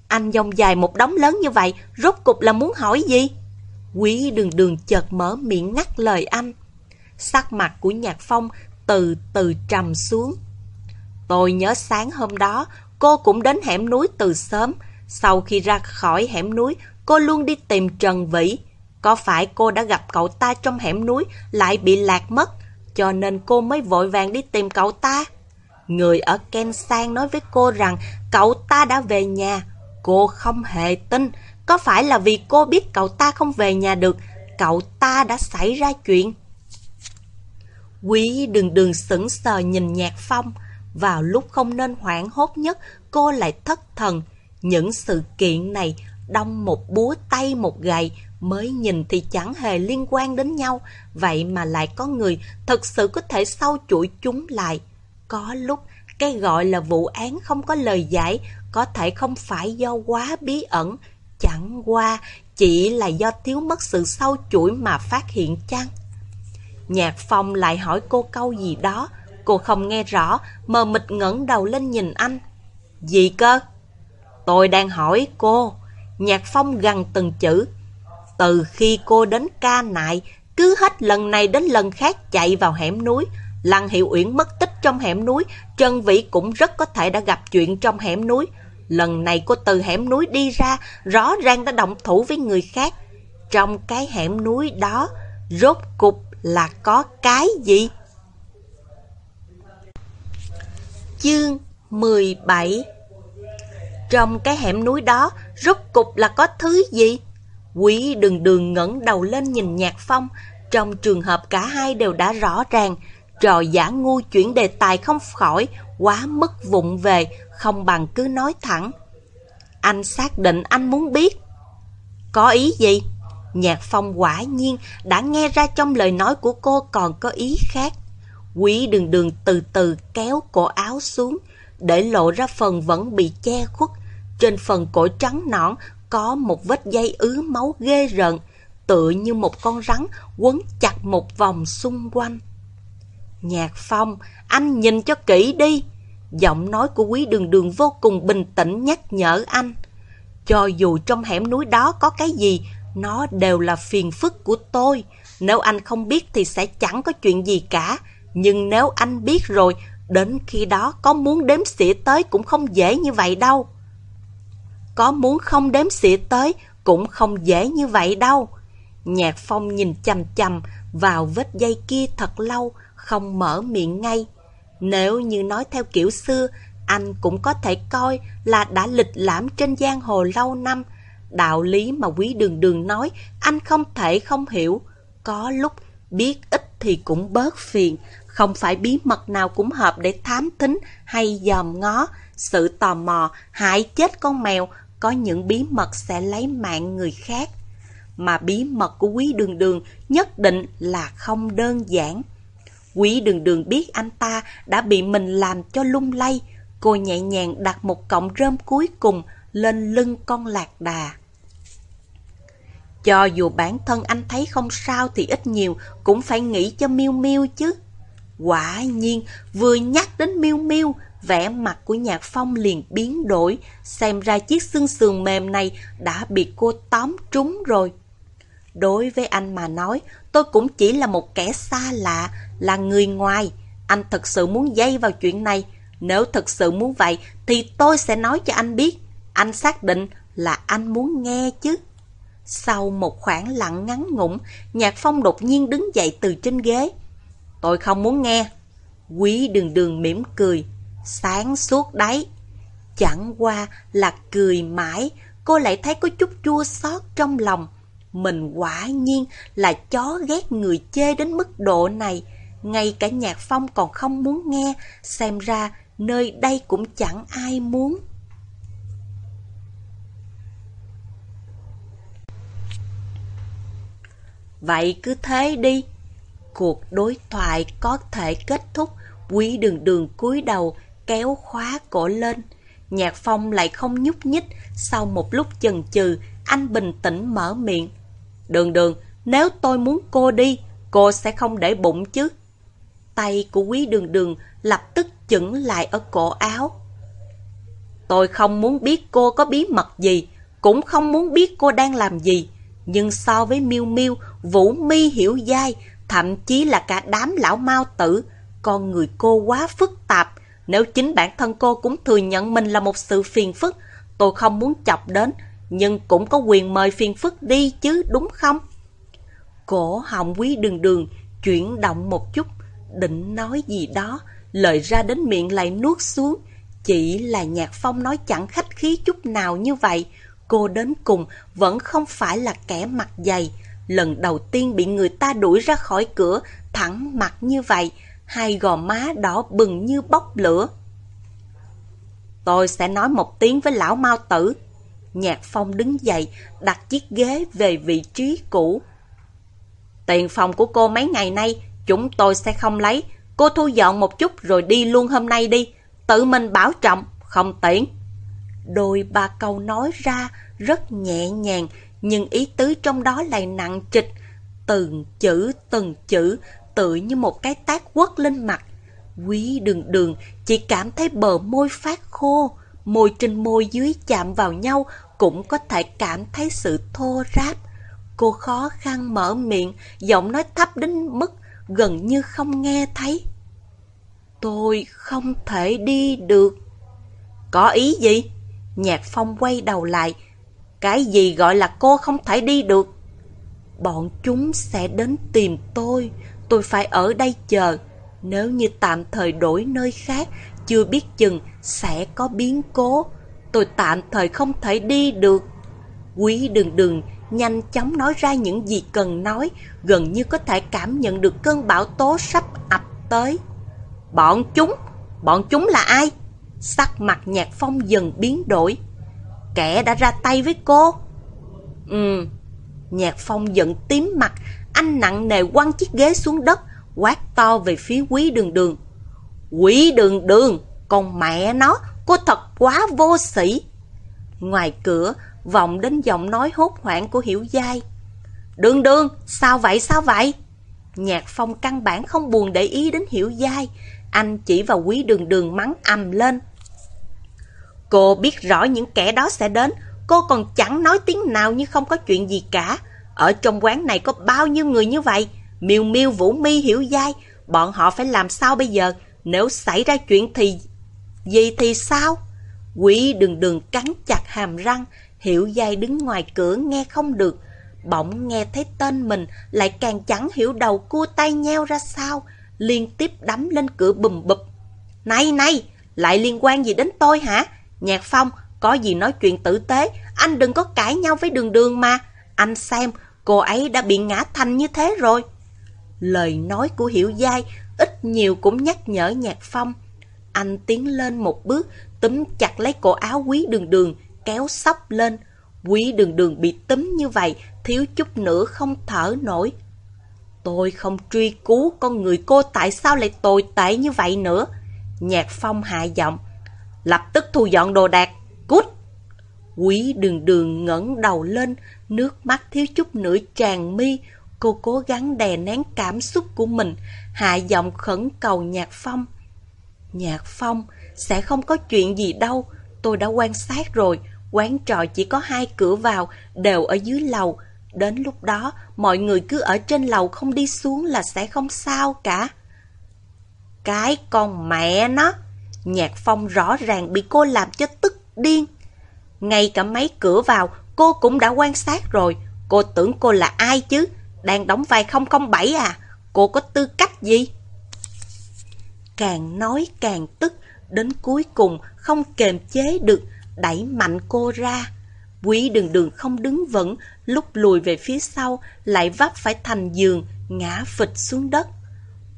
Anh dòng dài một đống lớn như vậy, rốt cục là muốn hỏi gì? Quý đường đường chợt mở miệng ngắt lời anh. Sắc mặt của Nhạc Phong từ từ trầm xuống. Tôi nhớ sáng hôm đó, cô cũng đến hẻm núi từ sớm. Sau khi ra khỏi hẻm núi, cô luôn đi tìm Trần Vĩ. Có phải cô đã gặp cậu ta trong hẻm núi lại bị lạc mất, cho nên cô mới vội vàng đi tìm cậu ta? Người ở Ken Sang nói với cô rằng cậu ta đã về nhà. Cô không hề tin. Có phải là vì cô biết cậu ta không về nhà được, cậu ta đã xảy ra chuyện? Quý đường đường sững sờ nhìn Nhạc Phong. Vào lúc không nên hoảng hốt nhất, cô lại thất thần. Những sự kiện này đông một búa tay một gậy mới nhìn thì chẳng hề liên quan đến nhau, vậy mà lại có người thật sự có thể sâu chuỗi chúng lại. Có lúc, cái gọi là vụ án không có lời giải, có thể không phải do quá bí ẩn, chẳng qua chỉ là do thiếu mất sự sâu chuỗi mà phát hiện chăng? Nhạc Phong lại hỏi cô câu gì đó, cô không nghe rõ, mờ mịt ngẩng đầu lên nhìn anh. Gì cơ? Tôi đang hỏi cô. Nhạc Phong gằn từng chữ. Từ khi cô đến ca nại, cứ hết lần này đến lần khác chạy vào hẻm núi, Lăng Hiệu Uyển mất tích trong hẻm núi, Trần Vĩ cũng rất có thể đã gặp chuyện trong hẻm núi. Lần này cô từ hẻm núi đi ra, rõ ràng đã động thủ với người khác. Trong cái hẻm núi đó, rốt cục là có cái gì? Chương 17 Trong cái hẻm núi đó, rốt cục là có thứ gì? Quý đường đường ngẩng đầu lên nhìn Nhạc Phong, trong trường hợp cả hai đều đã rõ ràng, trò giả ngu chuyển đề tài không khỏi, quá mất vụng về, không bằng cứ nói thẳng. Anh xác định anh muốn biết. Có ý gì? Nhạc phong quả nhiên đã nghe ra trong lời nói của cô còn có ý khác. Quý đường đường từ từ kéo cổ áo xuống, để lộ ra phần vẫn bị che khuất. Trên phần cổ trắng nõn có một vết dây ứ máu ghê rợn, tựa như một con rắn quấn chặt một vòng xung quanh. Nhạc Phong, anh nhìn cho kỹ đi. Giọng nói của quý đường đường vô cùng bình tĩnh nhắc nhở anh. Cho dù trong hẻm núi đó có cái gì, nó đều là phiền phức của tôi. Nếu anh không biết thì sẽ chẳng có chuyện gì cả. Nhưng nếu anh biết rồi, đến khi đó có muốn đếm xỉa tới cũng không dễ như vậy đâu. Có muốn không đếm xỉa tới cũng không dễ như vậy đâu. Nhạc Phong nhìn chằm chằm vào vết dây kia thật lâu, không mở miệng ngay. Nếu như nói theo kiểu xưa, anh cũng có thể coi là đã lịch lãm trên giang hồ lâu năm. Đạo lý mà quý đường đường nói, anh không thể không hiểu. Có lúc biết ít thì cũng bớt phiền, không phải bí mật nào cũng hợp để thám thính hay dòm ngó. Sự tò mò hại chết con mèo, có những bí mật sẽ lấy mạng người khác. Mà bí mật của quý đường đường nhất định là không đơn giản. Quý đường đường biết anh ta đã bị mình làm cho lung lay. Cô nhẹ nhàng đặt một cọng rơm cuối cùng lên lưng con lạc đà. Cho dù bản thân anh thấy không sao thì ít nhiều cũng phải nghĩ cho miêu miêu chứ. Quả nhiên, vừa nhắc đến miêu miêu, vẻ mặt của Nhạc Phong liền biến đổi, xem ra chiếc xương sườn mềm này đã bị cô tóm trúng rồi. Đối với anh mà nói, tôi cũng chỉ là một kẻ xa lạ, là người ngoài. Anh thật sự muốn dây vào chuyện này. Nếu thật sự muốn vậy, thì tôi sẽ nói cho anh biết. Anh xác định là anh muốn nghe chứ. Sau một khoảng lặng ngắn ngủn, Nhạc Phong đột nhiên đứng dậy từ trên ghế. Tôi không muốn nghe. Quý đường đường mỉm cười. Sáng suốt đấy. Chẳng qua là cười mãi, cô lại thấy có chút chua xót trong lòng. Mình quả nhiên là chó ghét người chê đến mức độ này. Ngay cả nhạc phong còn không muốn nghe, xem ra nơi đây cũng chẳng ai muốn. Vậy cứ thế đi. Cuộc đối thoại có thể kết thúc, quý đường đường cúi đầu, kéo khóa cổ lên. Nhạc phong lại không nhúc nhích, sau một lúc chần chừ, anh bình tĩnh mở miệng. Đường đường, nếu tôi muốn cô đi, cô sẽ không để bụng chứ. Tay của quý đường đường lập tức chững lại ở cổ áo. Tôi không muốn biết cô có bí mật gì, cũng không muốn biết cô đang làm gì. Nhưng so với miêu miêu Vũ Mi hiểu dai, thậm chí là cả đám lão mao tử, con người cô quá phức tạp. Nếu chính bản thân cô cũng thừa nhận mình là một sự phiền phức, tôi không muốn chọc đến, nhưng cũng có quyền mời phiền phức đi chứ, đúng không? Cổ họng quý đường đường, chuyển động một chút, định nói gì đó, lời ra đến miệng lại nuốt xuống. Chỉ là nhạc phong nói chẳng khách khí chút nào như vậy, cô đến cùng vẫn không phải là kẻ mặt dày. Lần đầu tiên bị người ta đuổi ra khỏi cửa, thẳng mặt như vậy, hai gò má đỏ bừng như bốc lửa. Tôi sẽ nói một tiếng với lão Mao Tử. Nhạc Phong đứng dậy, đặt chiếc ghế về vị trí cũ. Tiền phòng của cô mấy ngày nay, chúng tôi sẽ không lấy. Cô thu dọn một chút rồi đi luôn hôm nay đi. Tự mình bảo trọng, không tiện. Đôi ba câu nói ra rất nhẹ nhàng, nhưng ý tứ trong đó lại nặng trịch. Từng chữ, từng chữ, tự như một cái tác quất lên mặt. Quý đường đường chỉ cảm thấy bờ môi phát khô, môi trên môi dưới chạm vào nhau cũng có thể cảm thấy sự thô ráp. Cô khó khăn mở miệng, giọng nói thấp đến mức gần như không nghe thấy. Tôi không thể đi được. Có ý gì? Nhạc Phong quay đầu lại. Cái gì gọi là cô không thể đi được? Bọn chúng sẽ đến tìm tôi. Tôi phải ở đây chờ. Nếu như tạm thời đổi nơi khác, chưa biết chừng sẽ có biến cố. Tôi tạm thời không thể đi được. Quý đừng đừng, nhanh chóng nói ra những gì cần nói, gần như có thể cảm nhận được cơn bão tố sắp ập tới. Bọn chúng, bọn chúng là ai? Sắc mặt nhạc phong dần biến đổi. Kẻ đã ra tay với cô. Ừ, nhạc phong giận tím mặt, anh nặng nề quăng chiếc ghế xuống đất, quát to về phía quý đường đường. Quý đường đường, con mẹ nó, cô thật quá vô sĩ. Ngoài cửa, vọng đến giọng nói hốt hoảng của Hiểu Giai. Đường đường, sao vậy, sao vậy? Nhạc phong căn bản không buồn để ý đến Hiểu Giai, anh chỉ vào quý đường đường mắng ầm lên. Cô biết rõ những kẻ đó sẽ đến, cô còn chẳng nói tiếng nào như không có chuyện gì cả. Ở trong quán này có bao nhiêu người như vậy? Miêu Miêu, Vũ Mi, Hiểu dai bọn họ phải làm sao bây giờ? Nếu xảy ra chuyện thì... Gì thì sao? quý đường đường cắn chặt hàm răng, Hiểu dai đứng ngoài cửa nghe không được. Bỗng nghe thấy tên mình lại càng chẳng hiểu đầu cua tay nheo ra sao, liên tiếp đấm lên cửa bùm bụp. Này này, lại liên quan gì đến tôi hả? Nhạc Phong, có gì nói chuyện tử tế, anh đừng có cãi nhau với đường đường mà. Anh xem, cô ấy đã bị ngã thành như thế rồi. Lời nói của Hiểu Giai ít nhiều cũng nhắc nhở Nhạc Phong. Anh tiến lên một bước, túm chặt lấy cổ áo quý đường đường, kéo sóc lên. Quý đường đường bị túm như vậy, thiếu chút nữa không thở nổi. Tôi không truy cứu con người cô tại sao lại tồi tệ như vậy nữa. Nhạc Phong hạ giọng. Lập tức thu dọn đồ đạc. Cút! Quý đường đường ngẩng đầu lên, nước mắt thiếu chút nữa tràn mi. Cô cố gắng đè nén cảm xúc của mình, hạ giọng khẩn cầu Nhạc Phong. Nhạc Phong, sẽ không có chuyện gì đâu. Tôi đã quan sát rồi, quán trọ chỉ có hai cửa vào, đều ở dưới lầu. Đến lúc đó, mọi người cứ ở trên lầu không đi xuống là sẽ không sao cả. Cái con mẹ nó! Nhạc Phong rõ ràng bị cô làm cho tức điên. Ngay cả mấy cửa vào, cô cũng đã quan sát rồi. Cô tưởng cô là ai chứ? Đang đóng vai 007 à? Cô có tư cách gì? Càng nói càng tức, đến cuối cùng không kềm chế được, đẩy mạnh cô ra. Quý đường đường không đứng vững, lúc lùi về phía sau, lại vấp phải thành giường, ngã phịch xuống đất.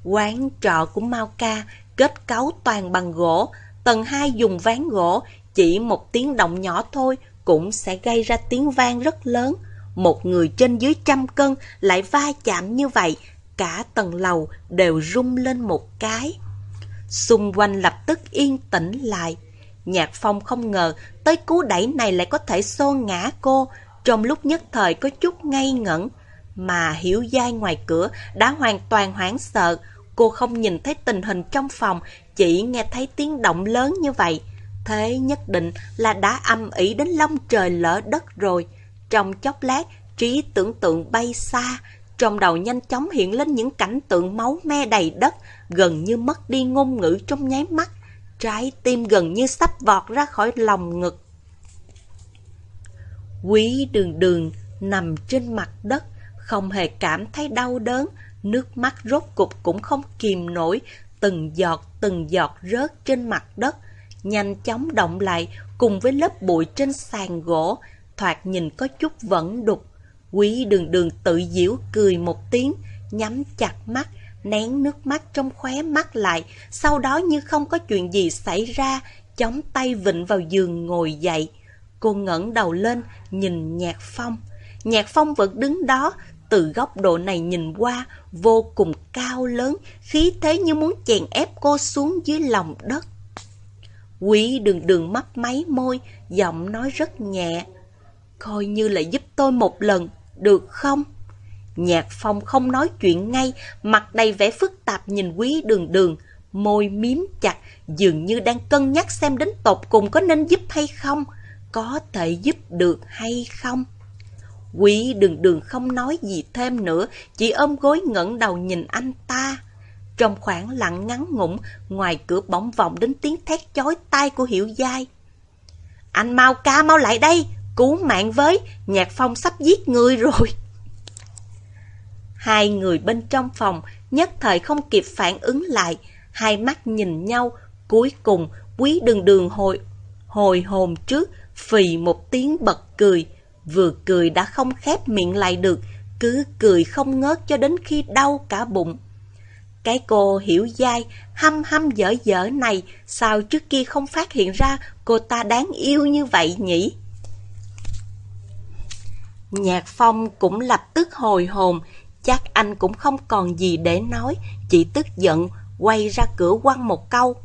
Quán trọ của Mao Ca kết cấu toàn bằng gỗ, tầng 2 dùng ván gỗ, chỉ một tiếng động nhỏ thôi cũng sẽ gây ra tiếng vang rất lớn. Một người trên dưới trăm cân lại va chạm như vậy, cả tầng lầu đều rung lên một cái. Xung quanh lập tức yên tĩnh lại. Nhạc Phong không ngờ tới cú đẩy này lại có thể xô ngã cô, trong lúc nhất thời có chút ngây ngẩn. Mà hiểu giai ngoài cửa đã hoàn toàn hoảng sợ, cô không nhìn thấy tình hình trong phòng, chỉ nghe thấy tiếng động lớn như vậy. Thế nhất định là đã âm ỉ đến long trời lỡ đất rồi. Trong chốc lát, trí tưởng tượng bay xa, trong đầu nhanh chóng hiện lên những cảnh tượng máu me đầy đất, gần như mất đi ngôn ngữ trong nháy mắt. Trái tim gần như sắp vọt ra khỏi lòng ngực. Quý đường đường nằm trên mặt đất, không hề cảm thấy đau đớn, nước mắt rốt cục cũng không kìm nổi, từng giọt từng giọt rớt trên mặt đất, nhanh chóng động lại cùng với lớp bụi trên sàn gỗ, thoạt nhìn có chút vẫn đục. Quý đường đường tự giễu cười một tiếng, nhắm chặt mắt, nén nước mắt trong khóe mắt lại, sau đó như không có chuyện gì xảy ra, chống tay vịnh vào giường ngồi dậy. Cô ngẩng đầu lên, nhìn Nhạc Phong. Nhạc Phong vẫn đứng đó, từ góc độ này nhìn qua, vô cùng cao lớn, khí thế như muốn chèn ép cô xuống dưới lòng đất. Quý đường đường mắt máy môi, giọng nói rất nhẹ. Coi như là giúp tôi một lần, được không? Nhạc phong không nói chuyện ngay, mặt đầy vẻ phức tạp nhìn quý đường đường, môi miếm chặt, dường như đang cân nhắc xem đến tột cùng có nên giúp hay không, có thể giúp được hay không. Quý đường đường không nói gì thêm nữa, chỉ ôm gối ngẩng đầu nhìn anh ta. Trong khoảng lặng ngắn ngủn, ngoài cửa bỗng vọng đến tiếng thét chói tai của Hiểu Giai. Anh mau ca mau lại đây, cứu mạng với, Nhạc Phong sắp giết người rồi. Hai người bên trong phòng nhất thời không kịp phản ứng lại, hai mắt nhìn nhau, cuối cùng quý đường đường hồi, hồi hồn trước, phì một tiếng bật cười, vừa cười đã không khép miệng lại được, cứ cười không ngớt cho đến khi đau cả bụng. Cái cô hiểu dai, hăm hăm dở dở này, sao trước kia không phát hiện ra cô ta đáng yêu như vậy nhỉ? Nhạc Phong cũng lập tức hồi hồn, chắc anh cũng không còn gì để nói, chỉ tức giận, quay ra cửa quăng một câu.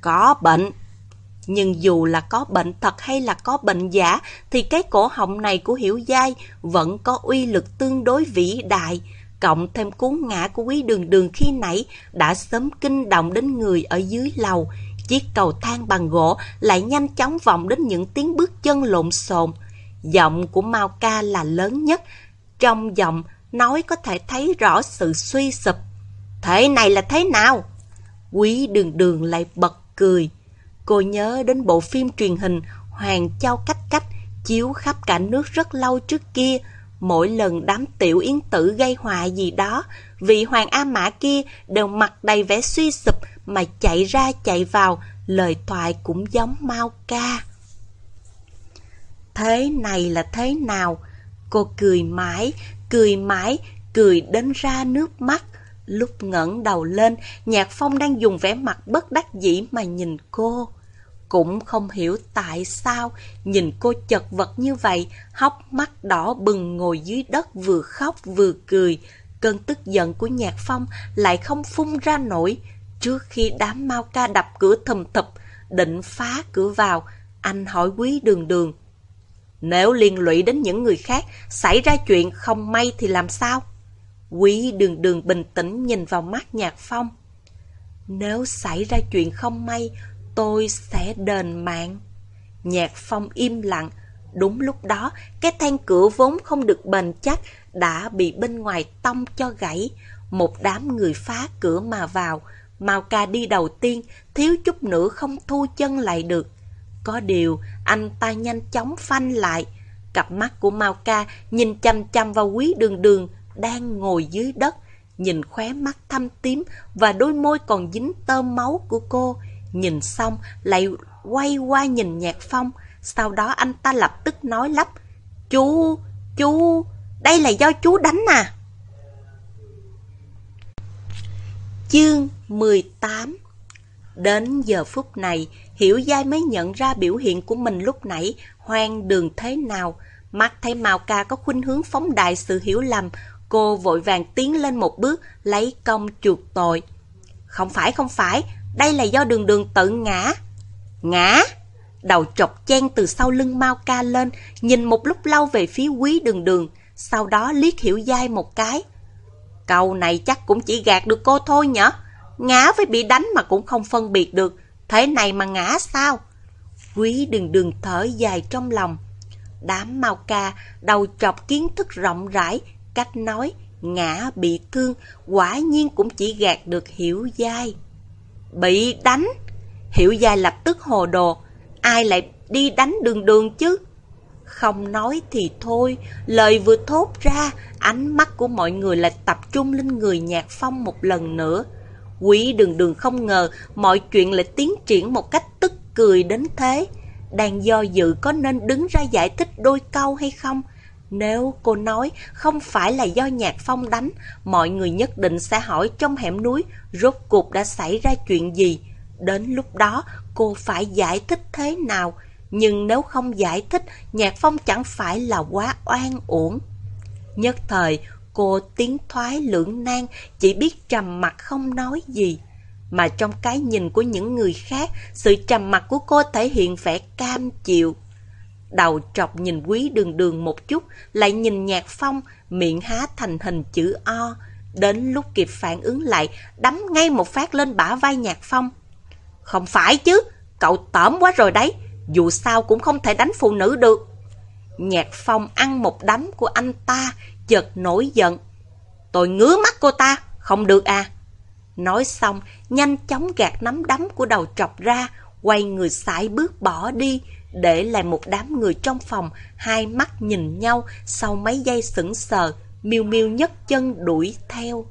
Có bệnh. Nhưng dù là có bệnh thật hay là có bệnh giả, thì cái cổ họng này của Hiểu Giai vẫn có uy lực tương đối vĩ đại. Cộng thêm cú ngã của quý đường đường khi nãy đã sớm kinh động đến người ở dưới lầu. Chiếc cầu thang bằng gỗ lại nhanh chóng vọng đến những tiếng bước chân lộn xộn. Giọng của Mao Ca là lớn nhất. Trong giọng nói có thể thấy rõ sự suy sụp. Thế này là thế nào? Quý đường đường lại bật cười. Cô nhớ đến bộ phim truyền hình Hoàng Châu Cách Cách chiếu khắp cả nước rất lâu trước kia. Mỗi lần đám tiểu yến tử gây họa gì đó, vị hoàng A Mã kia đều mặt đầy vẻ suy sụp mà chạy ra chạy vào, lời thoại cũng giống mau ca. Thế này là thế nào? Cô cười mãi, cười mãi, cười đến ra nước mắt. Lúc ngẩng đầu lên, Nhạc Phong đang dùng vẻ mặt bất đắc dĩ mà nhìn cô. Cũng không hiểu tại sao, nhìn cô chật vật như vậy, hốc mắt đỏ bừng ngồi dưới đất vừa khóc vừa cười. Cơn tức giận của Nhạc Phong lại không phun ra nổi. Trước khi đám mau ca đập cửa thầm thập, định phá cửa vào, anh hỏi quý đường đường. Nếu liên lụy đến những người khác, xảy ra chuyện không may thì làm sao? Quý đường đường bình tĩnh nhìn vào mắt Nhạc Phong. Nếu xảy ra chuyện không may, tôi sẽ đền mạng. Nhạc Phong im lặng. Đúng lúc đó, cái thanh cửa vốn không được bền chắc đã bị bên ngoài tông cho gãy. Một đám người phá cửa mà vào. Mao ca đi đầu tiên, thiếu chút nữa không thu chân lại được. Có điều, anh ta nhanh chóng phanh lại. Cặp mắt của Mao Ca nhìn chăm chăm vào quý đường đường đang ngồi dưới đất. Nhìn khóe mắt thâm tím và đôi môi còn dính tơm máu của cô. Nhìn xong lại quay qua nhìn Nhạc Phong. Sau đó anh ta lập tức nói lắp. Chú, chú, đây là do chú đánh à. Chương 18 Đến giờ phút này, Hiểu dai mới nhận ra biểu hiện của mình lúc nãy hoang đường thế nào. Mắt thấy Mao Ca có khuynh hướng phóng đại sự hiểu lầm, cô vội vàng tiến lên một bước, lấy công chuộc tội. Không phải, không phải, đây là do đường đường tự ngã. Ngã? Đầu trọc chen từ sau lưng Mao Ca lên, nhìn một lúc lâu về phía quý đường đường, sau đó liếc Hiểu dai một cái. Câu này chắc cũng chỉ gạt được cô thôi nhở? Ngã với bị đánh mà cũng không phân biệt được. Thế này mà ngã sao? Quý đừng đừng thở dài trong lòng. Đám mau ca, đầu chọc kiến thức rộng rãi, cách nói, ngã bị thương, quả nhiên cũng chỉ gạt được hiểu dai. Bị đánh! Hiểu dai lập tức hồ đồ, ai lại đi đánh đường đường chứ? Không nói thì thôi, lời vừa thốt ra, ánh mắt của mọi người lại tập trung lên người nhạc phong một lần nữa. Quý đường đường không ngờ mọi chuyện lại tiến triển một cách tức cười đến thế. Đang do dự có nên đứng ra giải thích đôi câu hay không? Nếu cô nói không phải là do nhạc phong đánh, mọi người nhất định sẽ hỏi trong hẻm núi rốt cuộc đã xảy ra chuyện gì. Đến lúc đó cô phải giải thích thế nào? Nhưng nếu không giải thích, nhạc phong chẳng phải là quá oan uổng. Nhất thời, cô tiến thoái lưỡng nan, chỉ biết trầm mặt không nói gì. Mà trong cái nhìn của những người khác, sự trầm mặt của cô thể hiện vẻ cam chịu. Đầu trọc nhìn quý đường đường một chút, lại nhìn nhạc phong, miệng há thành hình chữ O. Đến lúc kịp phản ứng lại, đấm ngay một phát lên bả vai nhạc phong. Không phải chứ, cậu tởm quá rồi đấy, dù sao cũng không thể đánh phụ nữ được. Nhạc phong ăn một đấm của anh ta, chợt nổi giận. Tôi ngứa mắt cô ta, không được à. Nói xong, nhanh chóng gạt nắm đấm của đầu trọc ra, quay người sải bước bỏ đi, để lại một đám người trong phòng, hai mắt nhìn nhau, sau mấy giây sững sờ, miêu miêu nhấc chân đuổi theo.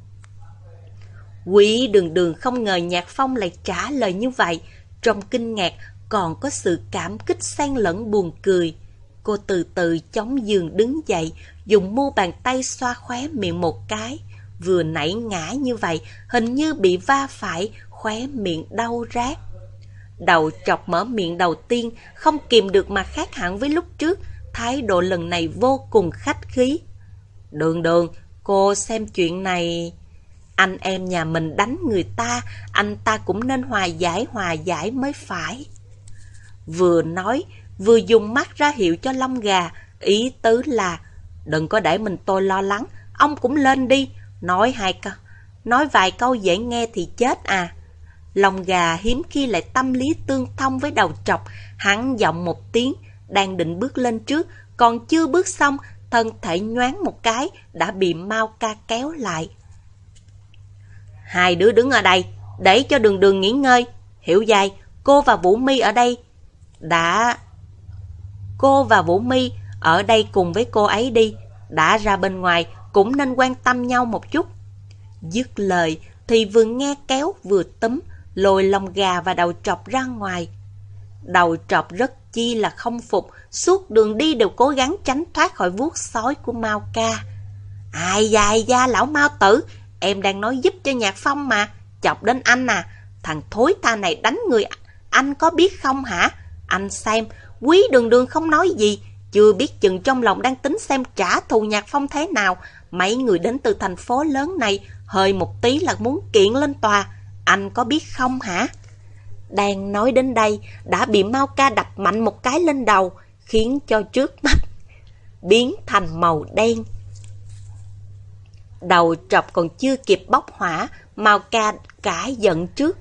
Quỷ đường đường không ngờ Nhạc Phong lại trả lời như vậy, trong kinh ngạc còn có sự cảm kích xen lẫn buồn cười. Cô từ từ chống giường đứng dậy, dùng mu bàn tay xoa khóe miệng một cái. Vừa nãy ngã như vậy, hình như bị va phải, khóe miệng đau rát. Đầu chọc mở miệng đầu tiên, không kìm được mà khác hẳn với lúc trước, thái độ lần này vô cùng khách khí. Đường đường, cô xem chuyện này... Anh em nhà mình đánh người ta, anh ta cũng nên hòa giải hòa giải mới phải. Vừa nói, vừa dùng mắt ra hiệu cho lông gà, ý tứ là Đừng có để mình tôi lo lắng, ông cũng lên đi, nói hai câu, nói vài câu dễ nghe thì chết à. Lòng gà hiếm khi lại tâm lý tương thông với đầu trọc, hắn giọng một tiếng, đang định bước lên trước, còn chưa bước xong, thân thể nhoáng một cái, đã bị mau ca kéo lại. Hai đứa đứng ở đây, để cho đường đường nghỉ ngơi. Hiểu dài, cô và Vũ Mi ở đây. Đã... Cô và Vũ Mi ở đây cùng với cô ấy đi. Đã ra bên ngoài, cũng nên quan tâm nhau một chút. Dứt lời, thì vừa nghe kéo vừa túm, lôi lông gà và đầu trọc ra ngoài. Đầu trọc rất chi là không phục, suốt đường đi đều cố gắng tránh thoát khỏi vuốt sói của Mao Ca. Ai da, ai da, lão Mao tử, em đang nói giúp cho Nhạc Phong mà, chọc đến anh à, thằng thối ta này đánh người, anh có biết không hả? Anh xem, quý đường đường không nói gì, chưa biết chừng trong lòng đang tính xem trả thù Nhạc Phong thế nào. Mấy người đến từ thành phố lớn này, hơi một tí là muốn kiện lên tòa, anh có biết không hả? Đang nói đến đây, đã bị Mao Ca đập mạnh một cái lên đầu, khiến cho trước mắt biến thành màu đen. Đầu trọc còn chưa kịp bốc hỏa, Mao Ca cả giận trước.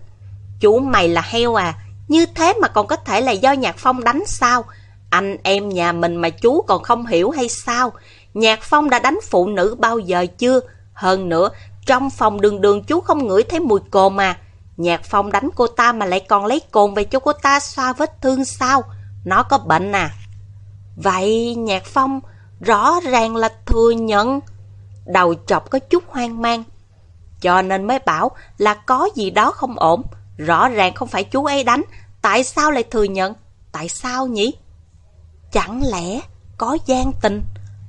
Chủ mày là heo à, như thế mà còn có thể là do Nhạc Phong đánh sao? Anh em nhà mình mà chú còn không hiểu hay sao? Nhạc Phong đã đánh phụ nữ bao giờ chưa? Hơn nữa, trong phòng đường đường chú không ngửi thấy mùi cồn mà. Nhạc Phong đánh cô ta mà lại còn lấy cồn về cho cô ta xoa vết thương sao? Nó có bệnh à? Vậy Nhạc Phong rõ ràng là thừa nhận. Đầu chọc có chút hoang mang. Cho nên mới bảo là có gì đó không ổn. Rõ ràng không phải chú ấy đánh. Tại sao lại thừa nhận? Tại sao nhỉ? Chẳng lẽ có gian tình?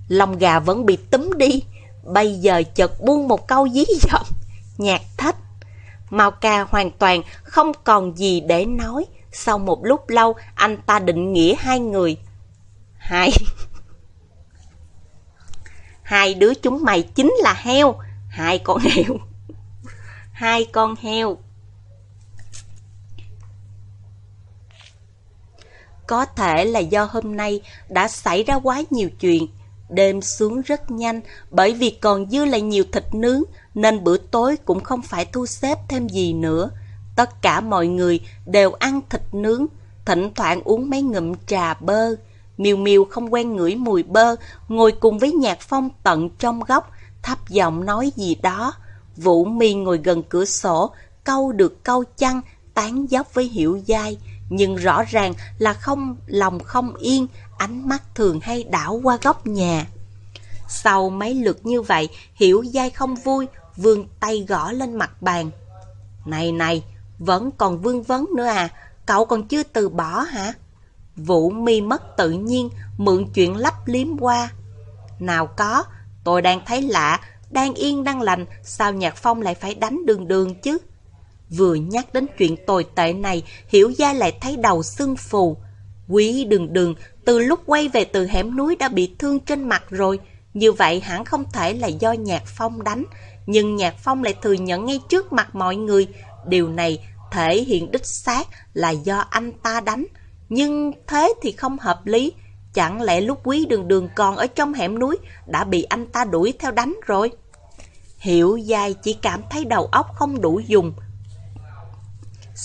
Lòng gà vẫn bị túm đi. Bây giờ chợt buông một câu dí dỏm. Nhạc thách. Mao ca hoàn toàn không còn gì để nói. Sau một lúc lâu, anh ta định nghĩa hai người. Hai... Hai đứa chúng mày chính là heo. Hai con heo. Hai con heo. Có thể là do hôm nay đã xảy ra quá nhiều chuyện. Đêm xuống rất nhanh bởi vì còn dư lại nhiều thịt nướng nên bữa tối cũng không phải thu xếp thêm gì nữa. Tất cả mọi người đều ăn thịt nướng, thỉnh thoảng uống mấy ngụm trà bơ. Miêu Miêu không quen ngửi mùi bơ, ngồi cùng với Nhạc Phong tận trong góc, thấp giọng nói gì đó. Vũ mi ngồi gần cửa sổ, câu được câu chăng, tán dốc với hiểu dai, nhưng rõ ràng là không lòng không yên, ánh mắt thường hay đảo qua góc nhà. Sau mấy lượt như vậy, hiểu dai không vui, vươn tay gõ lên mặt bàn. Này này, vẫn còn vương vấn nữa à, cậu còn chưa từ bỏ hả? Vũ mi mất tự nhiên, mượn chuyện lấp liếm qua. Nào có, tôi đang thấy lạ, đang yên đang lành, sao Nhạc Phong lại phải đánh đường đường chứ? Vừa nhắc đến chuyện tồi tệ này, Hiểu Gia lại thấy đầu sưng phù. Quý đường đường, từ lúc quay về từ hẻm núi đã bị thương trên mặt rồi. Như vậy hẳn không thể là do Nhạc Phong đánh. Nhưng Nhạc Phong lại thừa nhận ngay trước mặt mọi người. Điều này thể hiện đích xác là do anh ta đánh. Nhưng thế thì không hợp lý. Chẳng lẽ lúc quý đường đường còn ở trong hẻm núi đã bị anh ta đuổi theo đánh rồi? Hiểu dai chỉ cảm thấy đầu óc không đủ dùng.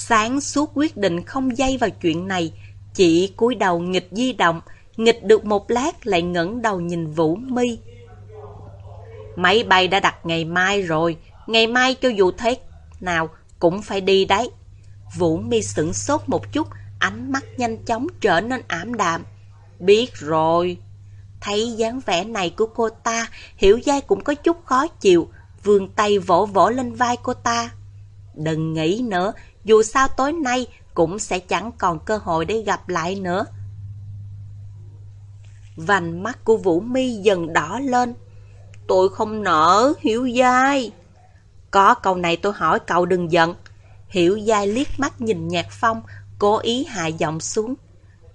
Sáng suốt quyết định không dây vào chuyện này, chỉ cúi đầu nghịch di động, nghịch được một lát lại ngẩng đầu nhìn Vũ Mi. Máy bay đã đặt ngày mai rồi, ngày mai cho dù thế nào cũng phải đi đấy. Vũ Mi sửng sốt một chút, ánh mắt nhanh chóng trở nên ảm đạm. Biết rồi. Thấy dáng vẻ này của cô ta, Hiểu Giai cũng có chút khó chịu, vươn tay vỗ vỗ lên vai cô ta. Đừng nghĩ nữa, dù sao tối nay cũng sẽ chẳng còn cơ hội để gặp lại nữa. Vành mắt của Vũ Mi dần đỏ lên. Tôi không nỡ, Hiểu Giai. Có câu này tôi hỏi cậu đừng giận. Hiểu Giai liếc mắt nhìn Nhạc Phong, cố ý hạ giọng xuống.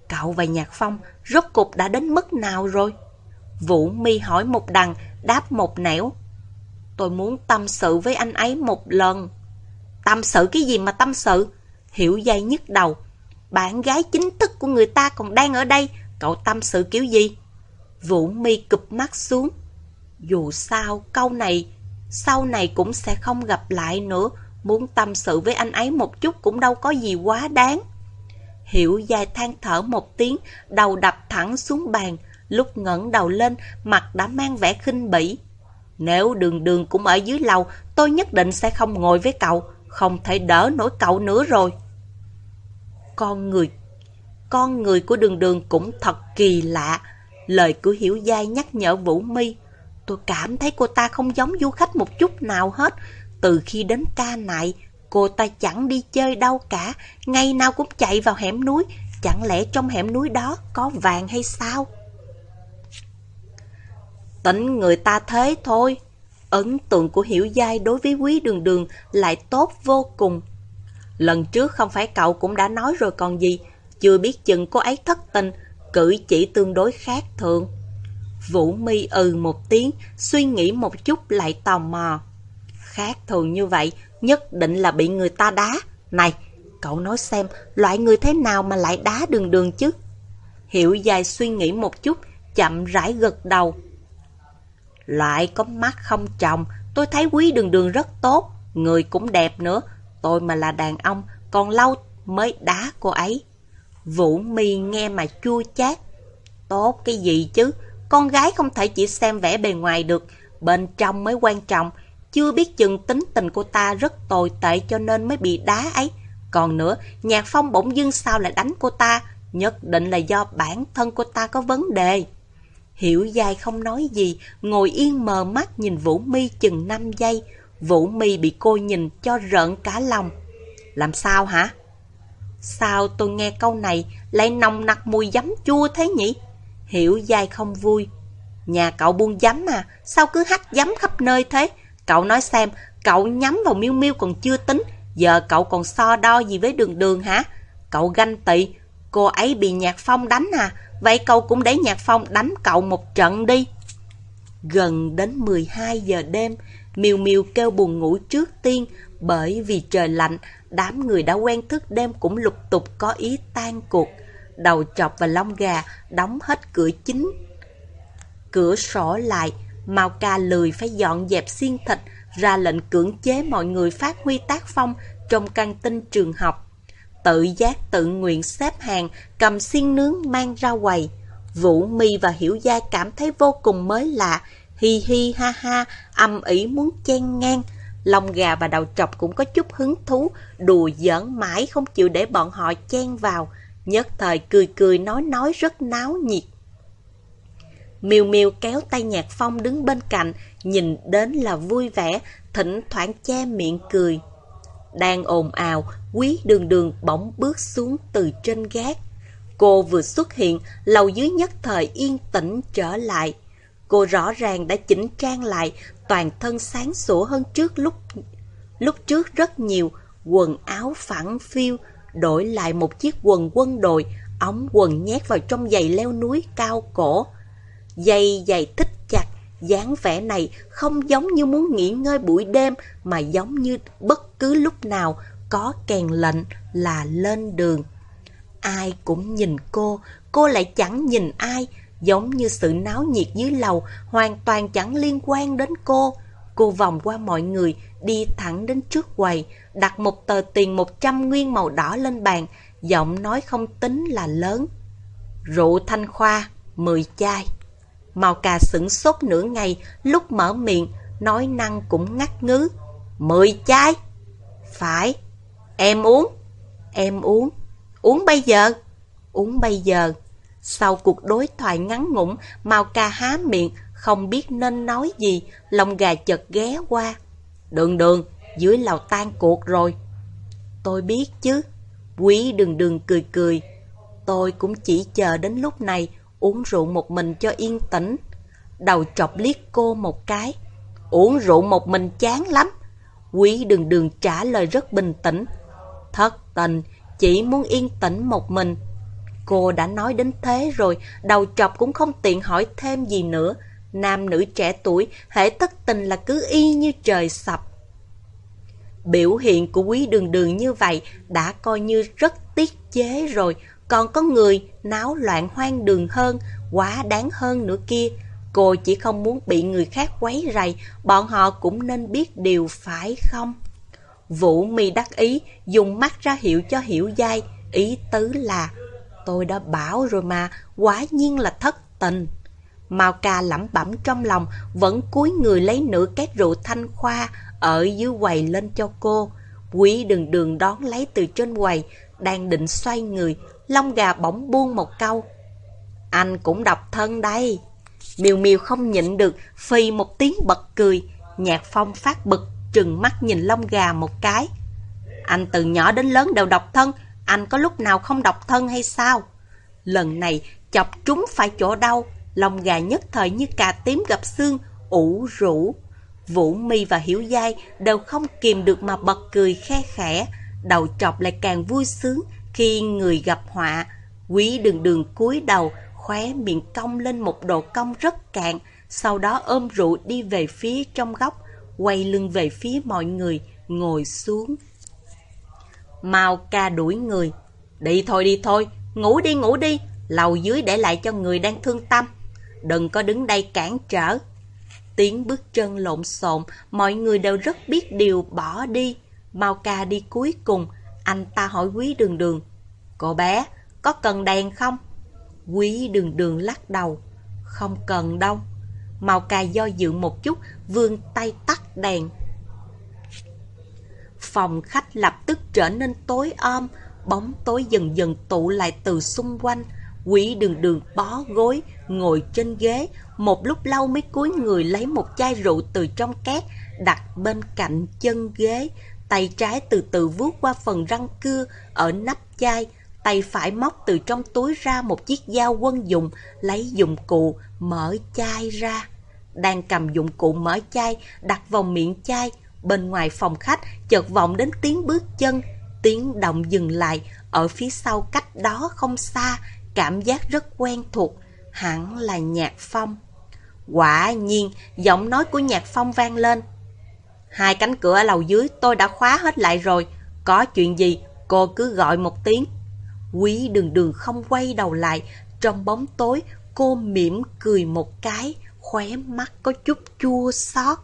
Cậu và Nhạc Phong rốt cục đã đến mức nào rồi? Vũ Mi hỏi một đằng, đáp một nẻo. Tôi muốn tâm sự với anh ấy một lần. Tâm sự cái gì mà tâm sự? Hiểu dây nhức đầu. Bạn gái chính thức của người ta còn đang ở đây, cậu tâm sự kiểu gì? Vũ mi cụp mắt xuống. Dù sao, câu này, sau này cũng sẽ không gặp lại nữa. Muốn tâm sự với anh ấy một chút cũng đâu có gì quá đáng. Hiểu dài than thở một tiếng, đầu đập thẳng xuống bàn. Lúc ngẩng đầu lên, mặt đã mang vẻ khinh bỉ. Nếu đường đường cũng ở dưới lầu, tôi nhất định sẽ không ngồi với cậu, không thể đỡ nổi cậu nữa rồi. Con người, con người của đường đường cũng thật kỳ lạ. Lời của Hiểu Giai nhắc nhở Vũ Mi. Tôi cảm thấy cô ta không giống du khách một chút nào hết. Từ khi đến ca nại, cô ta chẳng đi chơi đâu cả, ngày nào cũng chạy vào hẻm núi. Chẳng lẽ trong hẻm núi đó có vàng hay sao? Tính người ta thế thôi. Ấn tượng của Hiểu Giai đối với quý đường đường lại tốt vô cùng. Lần trước không phải cậu cũng đã nói rồi còn gì, chưa biết chừng cô ấy thất tình, cử chỉ tương đối khác thường. Vũ mi ừ một tiếng, suy nghĩ một chút lại tò mò. Khác thường như vậy, nhất định là bị người ta đá. Này, cậu nói xem, loại người thế nào mà lại đá đường đường chứ? Hiểu dài suy nghĩ một chút, chậm rãi gật đầu. Loại có mắt không chồng, tôi thấy quý đường đường rất tốt, người cũng đẹp nữa. Tôi mà là đàn ông, còn lâu mới đá cô ấy. Vũ mi nghe mà chua chát. Tốt cái gì chứ, con gái không thể chỉ xem vẻ bề ngoài được, bên trong mới quan trọng. Chưa biết chừng tính tình cô ta rất tồi tệ cho nên mới bị đá ấy. Còn nữa, Nhạc Phong bỗng dưng sao lại đánh cô ta? Nhất định là do bản thân cô ta có vấn đề. Hiểu dài không nói gì, ngồi yên mờ mắt nhìn Vũ Mi chừng 5 giây. Vũ Mi bị cô nhìn cho rợn cả lòng. Làm sao hả? Sao tôi nghe câu này lại nồng nặc mùi giấm chua thế nhỉ? Hiểu dài không vui. Nhà cậu buôn giấm à, sao cứ hắt giấm khắp nơi thế? Cậu nói xem, cậu nhắm vào miêu miêu còn chưa tính, giờ cậu còn so đo gì với đường đường hả? Cậu ganh tị, cô ấy bị nhạc phong đánh à, Vậy cậu cũng để Nhạc Phong đánh cậu một trận đi. Gần đến 12 giờ đêm, Miêu Miêu kêu buồn ngủ trước tiên bởi vì trời lạnh, đám người đã quen thức đêm cũng lục tục có ý tan cuộc. Đầu chọc và lông gà đóng hết cửa chính. Cửa sổ lại, Mao ca lười phải dọn dẹp xiên thịt, ra lệnh cưỡng chế mọi người phát huy tác phong trong căn tin trường học tự giác tự nguyện xếp hàng, cầm xiên nướng mang ra quầy. Vũ Mi và Hiểu Gia cảm thấy vô cùng mới lạ, hi hi ha ha, âm ỉ muốn chen ngang. lòng gà và đầu trọc cũng có chút hứng thú, đùa giỡn mãi không chịu để bọn họ chen vào. Nhất thời cười cười nói nói rất náo nhiệt. Miêu Miêu kéo tay Nhạc Phong đứng bên cạnh, nhìn đến là vui vẻ, thỉnh thoảng che miệng cười. Đang ồn ào, quý đường đường bỗng bước xuống từ trên gác. Cô vừa xuất hiện, lầu dưới nhất thời yên tĩnh trở lại. Cô rõ ràng đã chỉnh trang lại, toàn thân sáng sủa hơn trước lúc lúc trước rất nhiều, quần áo phẳng phiu, đổi lại một chiếc quần quân đội, ống quần nhét vào trong giày leo núi cao cổ. giày giày thích dáng vẻ này không giống như muốn nghỉ ngơi buổi đêm mà giống như bất cứ lúc nào có kèn lệnh là lên đường. Ai cũng nhìn cô, cô lại chẳng nhìn ai, giống như sự náo nhiệt dưới lầu hoàn toàn chẳng liên quan đến cô. Cô vòng qua mọi người, đi thẳng đến trước quầy, đặt một tờ tiền 100 nguyên màu đỏ lên bàn, giọng nói không tính là lớn. Rượu thanh khoa, 10 chai. Màu cà sửng sốt nửa ngày, lúc mở miệng, nói năng cũng ngắt ngứ. Mười chai? Phải. Em uống. Em uống. Uống bây giờ. Uống bây giờ. Sau cuộc đối thoại ngắn ngủn, Mao ca há miệng, không biết nên nói gì, lòng gà chợt ghé qua. Đường đường, dưới lầu tan cuộc rồi. Tôi biết chứ. Quý đường đường cười cười. Tôi cũng chỉ chờ đến lúc này uống rượu một mình cho yên tĩnh. Đầu chọc liếc cô một cái. Uống rượu một mình chán lắm. Quý đường đường trả lời rất bình tĩnh. Thất tình, chỉ muốn yên tĩnh một mình. Cô đã nói đến thế rồi, đầu chọc cũng không tiện hỏi thêm gì nữa. Nam nữ trẻ tuổi, hễ thất tình là cứ y như trời sập. Biểu hiện của quý đường đường như vậy đã coi như rất tiết chế rồi, còn có người náo loạn hoang đường hơn, quá đáng hơn nữa kia. Cô chỉ không muốn bị người khác quấy rầy, bọn họ cũng nên biết điều phải không? Vũ mi đắc ý, dùng mắt ra hiệu cho hiểu dai, ý tứ là Tôi đã bảo rồi mà, quả nhiên là thất tình. Mao ca lẩm bẩm trong lòng, vẫn cúi người lấy nửa két rượu thanh khoa ở dưới quầy lên cho cô. Quý đường đường đón lấy từ trên quầy, đang định xoay người, lông gà bỗng buông một câu. Anh cũng độc thân đây. Miêu miêu không nhịn được, phì một tiếng bật cười. Nhạc phong phát bực, trừng mắt nhìn lông gà một cái. Anh từ nhỏ đến lớn đều độc thân, anh có lúc nào không độc thân hay sao? Lần này chọc trúng phải chỗ đau, lông gà nhất thời như cà tím gặp xương, ủ rũ. Vũ mi và Hiểu Giai đều không kìm được mà bật cười khe khẽ, đầu chọc lại càng vui sướng khi người gặp họa. Quý đường đường cúi đầu, khóe miệng cong lên một độ cong rất cạn, sau đó ôm rượu đi về phía trong góc, quay lưng về phía mọi người, ngồi xuống. Mau ca đuổi người. Đi thôi đi thôi, ngủ đi ngủ đi, lầu dưới để lại cho người đang thương tâm. Đừng có đứng đây cản trở. Tiếng bước chân lộn xộn, mọi người đều rất biết điều bỏ đi. Mau ca đi cuối cùng, anh ta hỏi quý đường đường. Cô bé, có cần đèn không? Quý đường đường lắc đầu. Không cần đâu. Màu cà do dự một chút, vươn tay tắt đèn. Phòng khách lập tức trở nên tối om, bóng tối dần dần tụ lại từ xung quanh. Quỷ đường đường bó gối, ngồi trên ghế, một lúc lâu mới cúi người lấy một chai rượu từ trong két, đặt bên cạnh chân ghế. Tay trái từ từ vuốt qua phần răng cưa ở nắp chai, tay phải móc từ trong túi ra một chiếc dao quân dụng, lấy dụng cụ, mở chai ra. Đang cầm dụng cụ mở chai, đặt vào miệng chai, bên ngoài phòng khách chợt vọng đến tiếng bước chân, tiếng động dừng lại, ở phía sau cách đó không xa, cảm giác rất quen thuộc, hẳn là nhạc phong. Quả nhiên, giọng nói của nhạc phong vang lên. Hai cánh cửa ở lầu dưới tôi đã khóa hết lại rồi, có chuyện gì cô cứ gọi một tiếng. Quý đường đường không quay đầu lại, trong bóng tối cô mỉm cười một cái, khóe mắt có chút chua xót.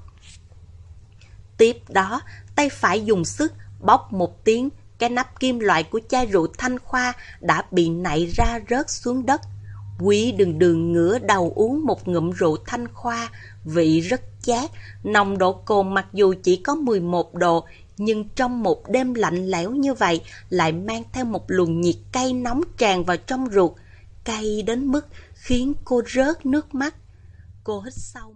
Tiếp đó, tay phải dùng sức bóc một tiếng, cái nắp kim loại của chai rượu thanh khoa đã bị nảy ra rớt xuống đất. Quý đường đường ngửa đầu uống một ngụm rượu thanh khoa, vị rất chát, nồng độ cồn mặc dù chỉ có 11 độ, nhưng trong một đêm lạnh lẽo như vậy lại mang theo một luồng nhiệt cay nóng tràn vào trong ruột, cay đến mức khiến cô rớt nước mắt. Cô hít sâu